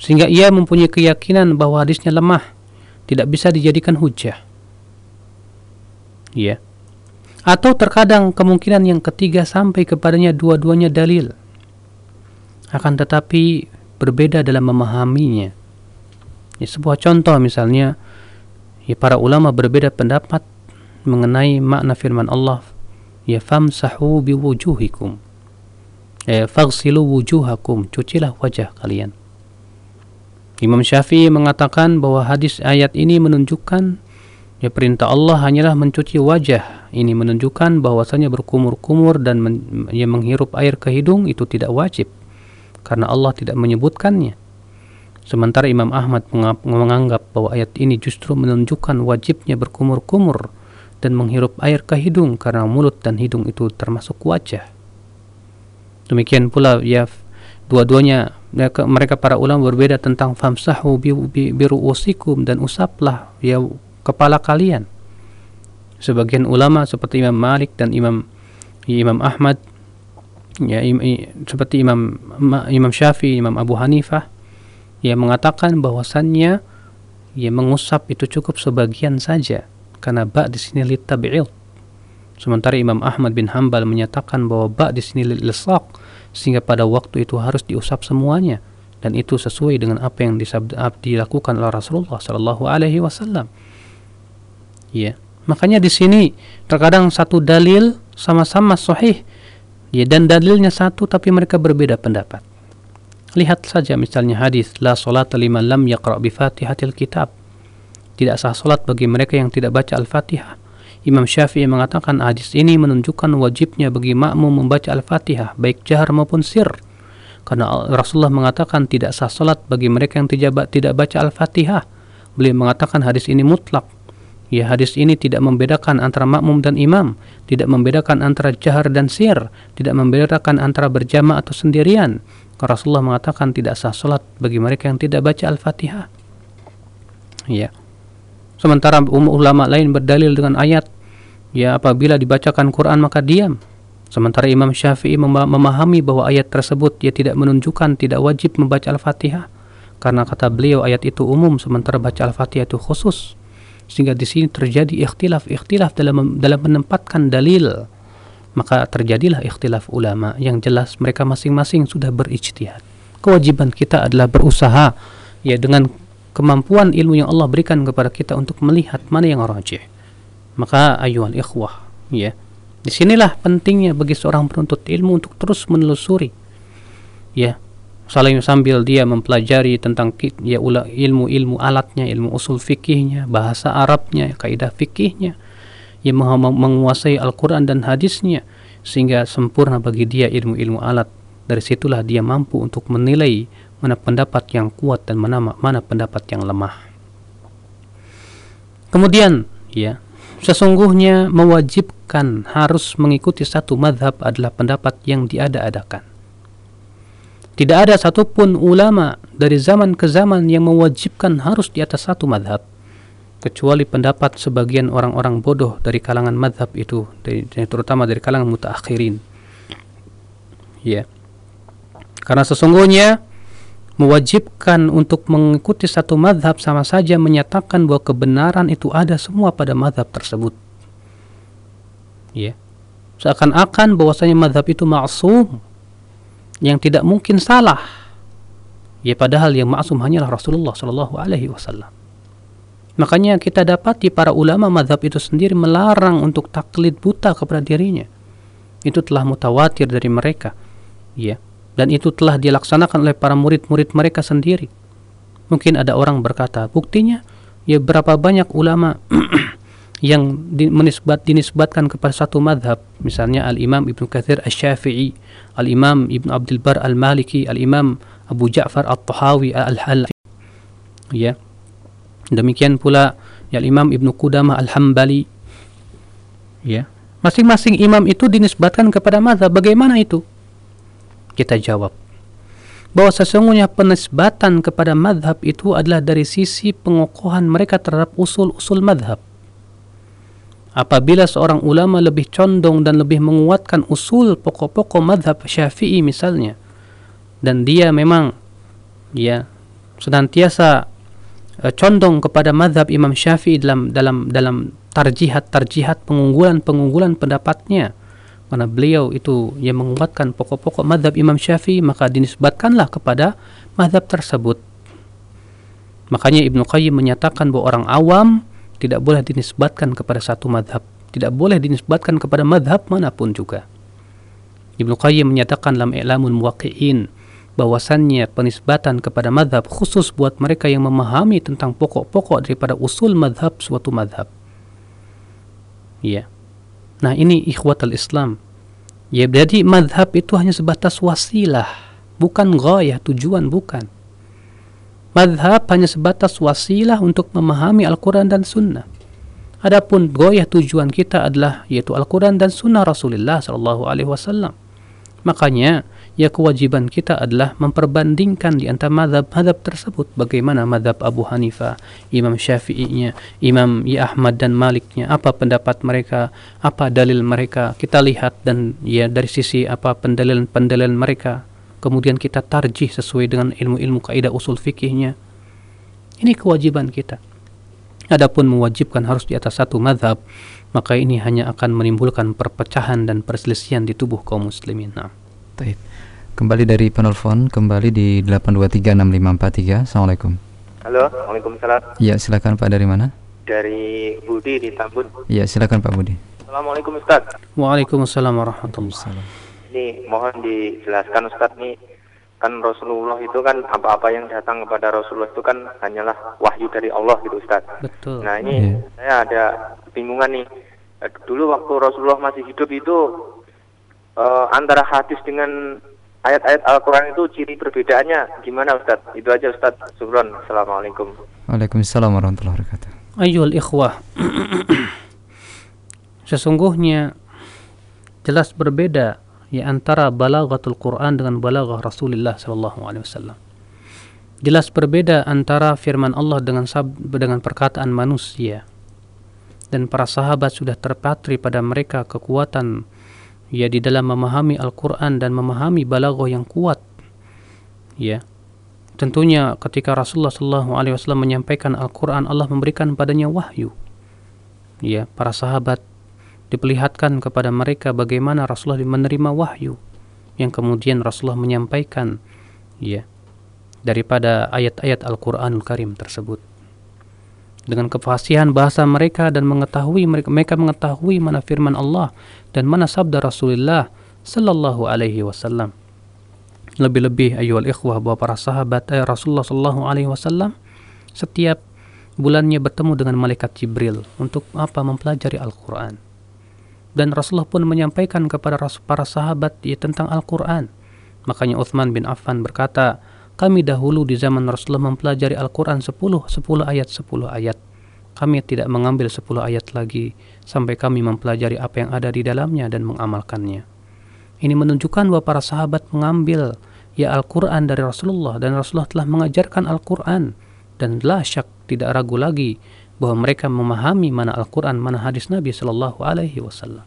Sehingga ia mempunyai keyakinan bahwa hadisnya lemah. Tidak bisa dijadikan hujah. Ya. Atau terkadang kemungkinan yang ketiga sampai kepadanya dua-duanya dalil. Akan tetapi berbeda dalam memahaminya. Ya, sebuah contoh misalnya ya para ulama berbeda pendapat mengenai makna firman Allah ya famsahu biwujuhikum ya faghsilu wujuhakum. Cucilah wajah kalian. Imam Syafi'i mengatakan bahwa hadis ayat ini menunjukkan ya perintah Allah hanyalah mencuci wajah. Ini menunjukkan bahwasanya berkumur-kumur dan men, ya, menghirup air ke hidung itu tidak wajib karena Allah tidak menyebutkannya. Sementara Imam Ahmad menganggap bahwa ayat ini justru menunjukkan wajibnya berkumur-kumur dan menghirup air ke hidung karena mulut dan hidung itu termasuk wajah. Demikian pula ya dua-duanya mereka para ulama berbeda tentang famsahu biru usikum dan usaplah ya kepala kalian. Sebagian ulama seperti Imam Malik dan Imam Imam Ahmad ya im, seperti Imam Imam Syafi'i, Imam Abu Hanifah yang mengatakan bahwasannya ya mengusap itu cukup sebagian saja karena ba di sini litabi'il. Sementara Imam Ahmad bin Hambal menyatakan bahwa ba di sini lilisaq sehingga pada waktu itu harus diusap semuanya dan itu sesuai dengan apa yang disabda, dilakukan oleh Rasulullah sallallahu alaihi wasallam. Ya. Makanya di sini terkadang satu dalil sama-sama sahih ya dan dalilnya satu tapi mereka berbeda pendapat. Lihat saja misalnya hadis la salata liman lam yaqra bi Fatihatil Kitab tidak sah salat bagi mereka yang tidak baca Al-Fatihah. Imam Syafi'i mengatakan hadis ini menunjukkan wajibnya bagi makmum membaca Al-Fatihah baik jahar maupun sir. Karena Rasulullah mengatakan tidak sah salat bagi mereka yang tidak baca Al-Fatihah. Beliau mengatakan hadis ini mutlak. Ya hadis ini tidak membedakan antara makmum dan imam, tidak membedakan antara jahar dan sir, tidak membedakan antara berjamaah atau sendirian. Rasulullah mengatakan tidak sah salat bagi mereka yang tidak baca Al-Fatihah. Ya. Sementara ulama lain berdalil dengan ayat ya apabila dibacakan Quran maka diam. Sementara Imam Syafi'i memahami bahwa ayat tersebut dia tidak menunjukkan tidak wajib membaca Al-Fatihah karena kata beliau ayat itu umum sementara baca Al-Fatihah itu khusus. Sehingga di sini terjadi ikhtilaf-ikhtilaf dalam dalam menempatkan dalil. Maka terjadilah ikhtilaf ulama yang jelas mereka masing-masing sudah berijtihad. Kewajiban kita adalah berusaha ya dengan kemampuan ilmu yang Allah berikan kepada kita untuk melihat mana yang rajih. Maka ayuhal ikhwah, ya. Di sinilah pentingnya bagi seorang penuntut ilmu untuk terus menelusuri. Ya, saling sambil dia mempelajari tentang ya ilmu-ilmu alatnya, ilmu usul fikihnya, bahasa Arabnya, kaidah fikihnya, yang menguasai Al-Quran dan hadisnya, sehingga sempurna bagi dia ilmu-ilmu alat. Dari situlah dia mampu untuk menilai mana pendapat yang kuat dan mana mana pendapat yang lemah. Kemudian, ya, sesungguhnya mewajibkan harus mengikuti satu madhab adalah pendapat yang diada-adakan. Tidak ada satupun ulama dari zaman ke zaman yang mewajibkan harus di atas satu madhab kecuali pendapat sebagian orang-orang bodoh dari kalangan madhab itu terutama dari kalangan mutaakhirin ya karena sesungguhnya mewajibkan untuk mengikuti satu madhab sama saja menyatakan bahwa kebenaran itu ada semua pada madhab tersebut. Ya. Seakan-akan bahwasanya madhab itu maksum yang tidak mungkin salah. Ya padahal yang maksum hanyalah Rasulullah Shallallahu Alaihi Wasallam. Makanya kita dapati para ulama madhab itu sendiri melarang untuk taklid buta kepada dirinya. Itu telah mutawatir dari mereka. Ya dan itu telah dilaksanakan oleh para murid-murid mereka sendiri. Mungkin ada orang berkata, buktinya ya berapa banyak ulama yang dinisbat, dinisbatkan kepada satu madhab. Misalnya Al-Imam Ibn Kathir Al-Syafi'i, Al-Imam Ibn Abdul Bar Al-Maliki, Al-Imam Abu Ja'far Al-Tahawi Al-Halafi. Ya. Demikian pula ya Al-Imam Ibn Qudamah Al-Hambali. Ya. Masing-masing imam itu dinisbatkan kepada madhab. Bagaimana itu? Kita jawab bahwa sesungguhnya penisbatan kepada madhab itu adalah dari sisi pengokohan mereka terhadap usul-usul madhab. Apabila seorang ulama lebih condong dan lebih menguatkan usul pokok-pokok madhab syafi'i misalnya, dan dia memang ya senantiasa uh, condong kepada madhab Imam Syafi'i dalam dalam dalam tarjihat-tarjihat pengunggulan-pengunggulan pendapatnya karena beliau itu yang menguatkan pokok-pokok madhab Imam Syafi'i maka dinisbatkanlah kepada madhab tersebut. Makanya Ibnu Qayyim menyatakan bahwa orang awam tidak boleh dinisbatkan kepada satu madhab. Tidak boleh dinisbatkan kepada madhab mana pun juga. Ibnu Qayyim menyatakan dalam I'lamun Muwaqqi'in bahwasannya penisbatan kepada madhab khusus buat mereka yang memahami tentang pokok-pokok daripada usul madhab suatu madhab. Ya. Nah ini ikhwatal Islam. Ya jadi madhab itu hanya sebatas wasilah, bukan gaya tujuan bukan. Madhab hanya sebatas wasilah untuk memahami Al-Quran dan Sunnah. Adapun goyah tujuan kita adalah yaitu Al-Quran dan Sunnah Rasulullah Sallallahu Alaihi Wasallam. Makanya ya kewajiban kita adalah memperbandingkan di antara madhab-madhab tersebut bagaimana madhab Abu Hanifah, Imam Syafi'inya, Imam Ya Ahmad dan Maliknya, apa pendapat mereka, apa dalil mereka, kita lihat dan ya dari sisi apa pendalilan-pendalilan mereka, kemudian kita tarjih sesuai dengan ilmu-ilmu kaidah usul fikihnya. Ini kewajiban kita. Adapun mewajibkan harus di atas satu madhab, maka ini hanya akan menimbulkan perpecahan dan perselisihan di tubuh kaum muslimin. Nah. Kembali dari penelpon, kembali di 8236543. Assalamualaikum. Halo, Waalaikumsalam. Ya, silakan Pak dari mana? Dari Budi di Tambun. Ya, silakan Pak Budi. Assalamualaikum Ustaz. Waalaikumsalam warahmatullahi wabarakatuh. Ini mohon dijelaskan Ustaz nih kan Rasulullah itu kan apa-apa yang datang kepada Rasulullah itu kan hanyalah wahyu dari Allah gitu Ustaz. Betul. Nah ini yeah. saya ada bingungan nih. Dulu waktu Rasulullah masih hidup itu uh, antara hadis dengan ayat-ayat Al-Quran itu ciri perbedaannya gimana Ustaz? Itu aja Ustaz. Subhan. Assalamualaikum. Waalaikumsalam warahmatullahi wabarakatuh. Ayol ikhwah. Sesungguhnya jelas berbeda ya antara balaghatul Quran dengan balaghah Rasulullah sallallahu alaihi wasallam. Jelas berbeda antara firman Allah dengan sab dengan perkataan manusia. Dan para sahabat sudah terpatri pada mereka kekuatan ya di dalam memahami Al-Qur'an dan memahami balaghah yang kuat. Ya. Tentunya ketika Rasulullah wasallam menyampaikan Al-Qur'an Allah memberikan padanya wahyu. Ya, para sahabat diperlihatkan kepada mereka bagaimana Rasulullah menerima wahyu yang kemudian Rasulullah menyampaikan ya daripada ayat-ayat Al-Qur'anul Karim tersebut dengan kefasihan bahasa mereka dan mengetahui mereka, mereka mengetahui mana firman Allah dan mana sabda Rasulullah sallallahu alaihi wasallam. Lebih-lebih ayuhal ikhwah bahwa para sahabat ayat Rasulullah sallallahu alaihi wasallam setiap bulannya bertemu dengan malaikat Jibril untuk apa mempelajari Al-Qur'an. Dan Rasulullah pun menyampaikan kepada para sahabat ya, tentang Al-Qur'an. Makanya Uthman bin Affan berkata, kami dahulu di zaman Rasulullah mempelajari Al-Quran 10, 10 ayat, 10 ayat. Kami tidak mengambil 10 ayat lagi sampai kami mempelajari apa yang ada di dalamnya dan mengamalkannya. Ini menunjukkan bahwa para sahabat mengambil ya Al-Quran dari Rasulullah dan Rasulullah telah mengajarkan Al-Quran dan la syak tidak ragu lagi bahwa mereka memahami mana Al-Quran, mana hadis Nabi Shallallahu Alaihi Wasallam.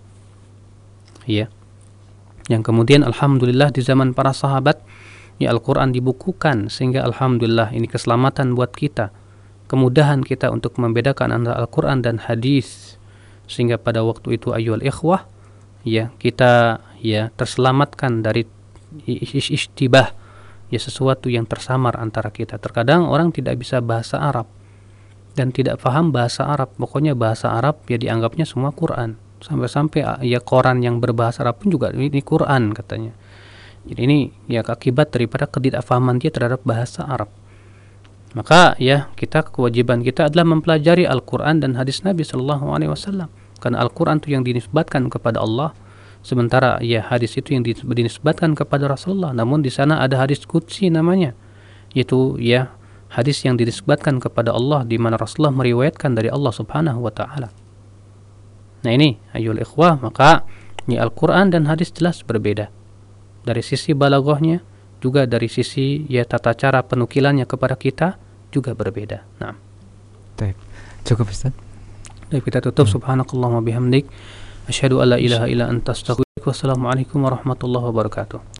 Ya, yang kemudian Alhamdulillah di zaman para sahabat ya Al-Quran dibukukan sehingga Alhamdulillah ini keselamatan buat kita. Kemudahan kita untuk membedakan antara Al-Quran dan hadis. Sehingga pada waktu itu ayul ikhwah ya kita ya terselamatkan dari istibah. Ya sesuatu yang tersamar antara kita. Terkadang orang tidak bisa bahasa Arab. Dan tidak paham bahasa Arab. Pokoknya bahasa Arab ya dianggapnya semua Quran. Sampai-sampai ya koran yang berbahasa Arab pun juga ini Quran katanya jadi ini ya akibat daripada ketidakfahaman dia terhadap bahasa Arab. Maka ya kita kewajiban kita adalah mempelajari Al-Quran dan hadis Nabi Shallallahu Alaihi Wasallam. Karena Al-Quran itu yang dinisbatkan kepada Allah, sementara ya hadis itu yang dinisbatkan kepada Rasulullah. Namun di sana ada hadis kutsi namanya, yaitu ya hadis yang dinisbatkan kepada Allah di mana Rasulullah meriwayatkan dari Allah Subhanahu Wa Taala. Nah ini ayol ikhwah maka ya Al-Quran dan hadis jelas berbeda dari sisi balagohnya juga dari sisi ya tata cara penukilannya kepada kita juga berbeda. Nah. Baik. Cukup Ustaz. Baik, kita tutup hmm. subhanakallahumma bihamdik asyhadu alla ilaha illa anta astaghfiruka wa assalamu alaikum warahmatullahi wabarakatuh.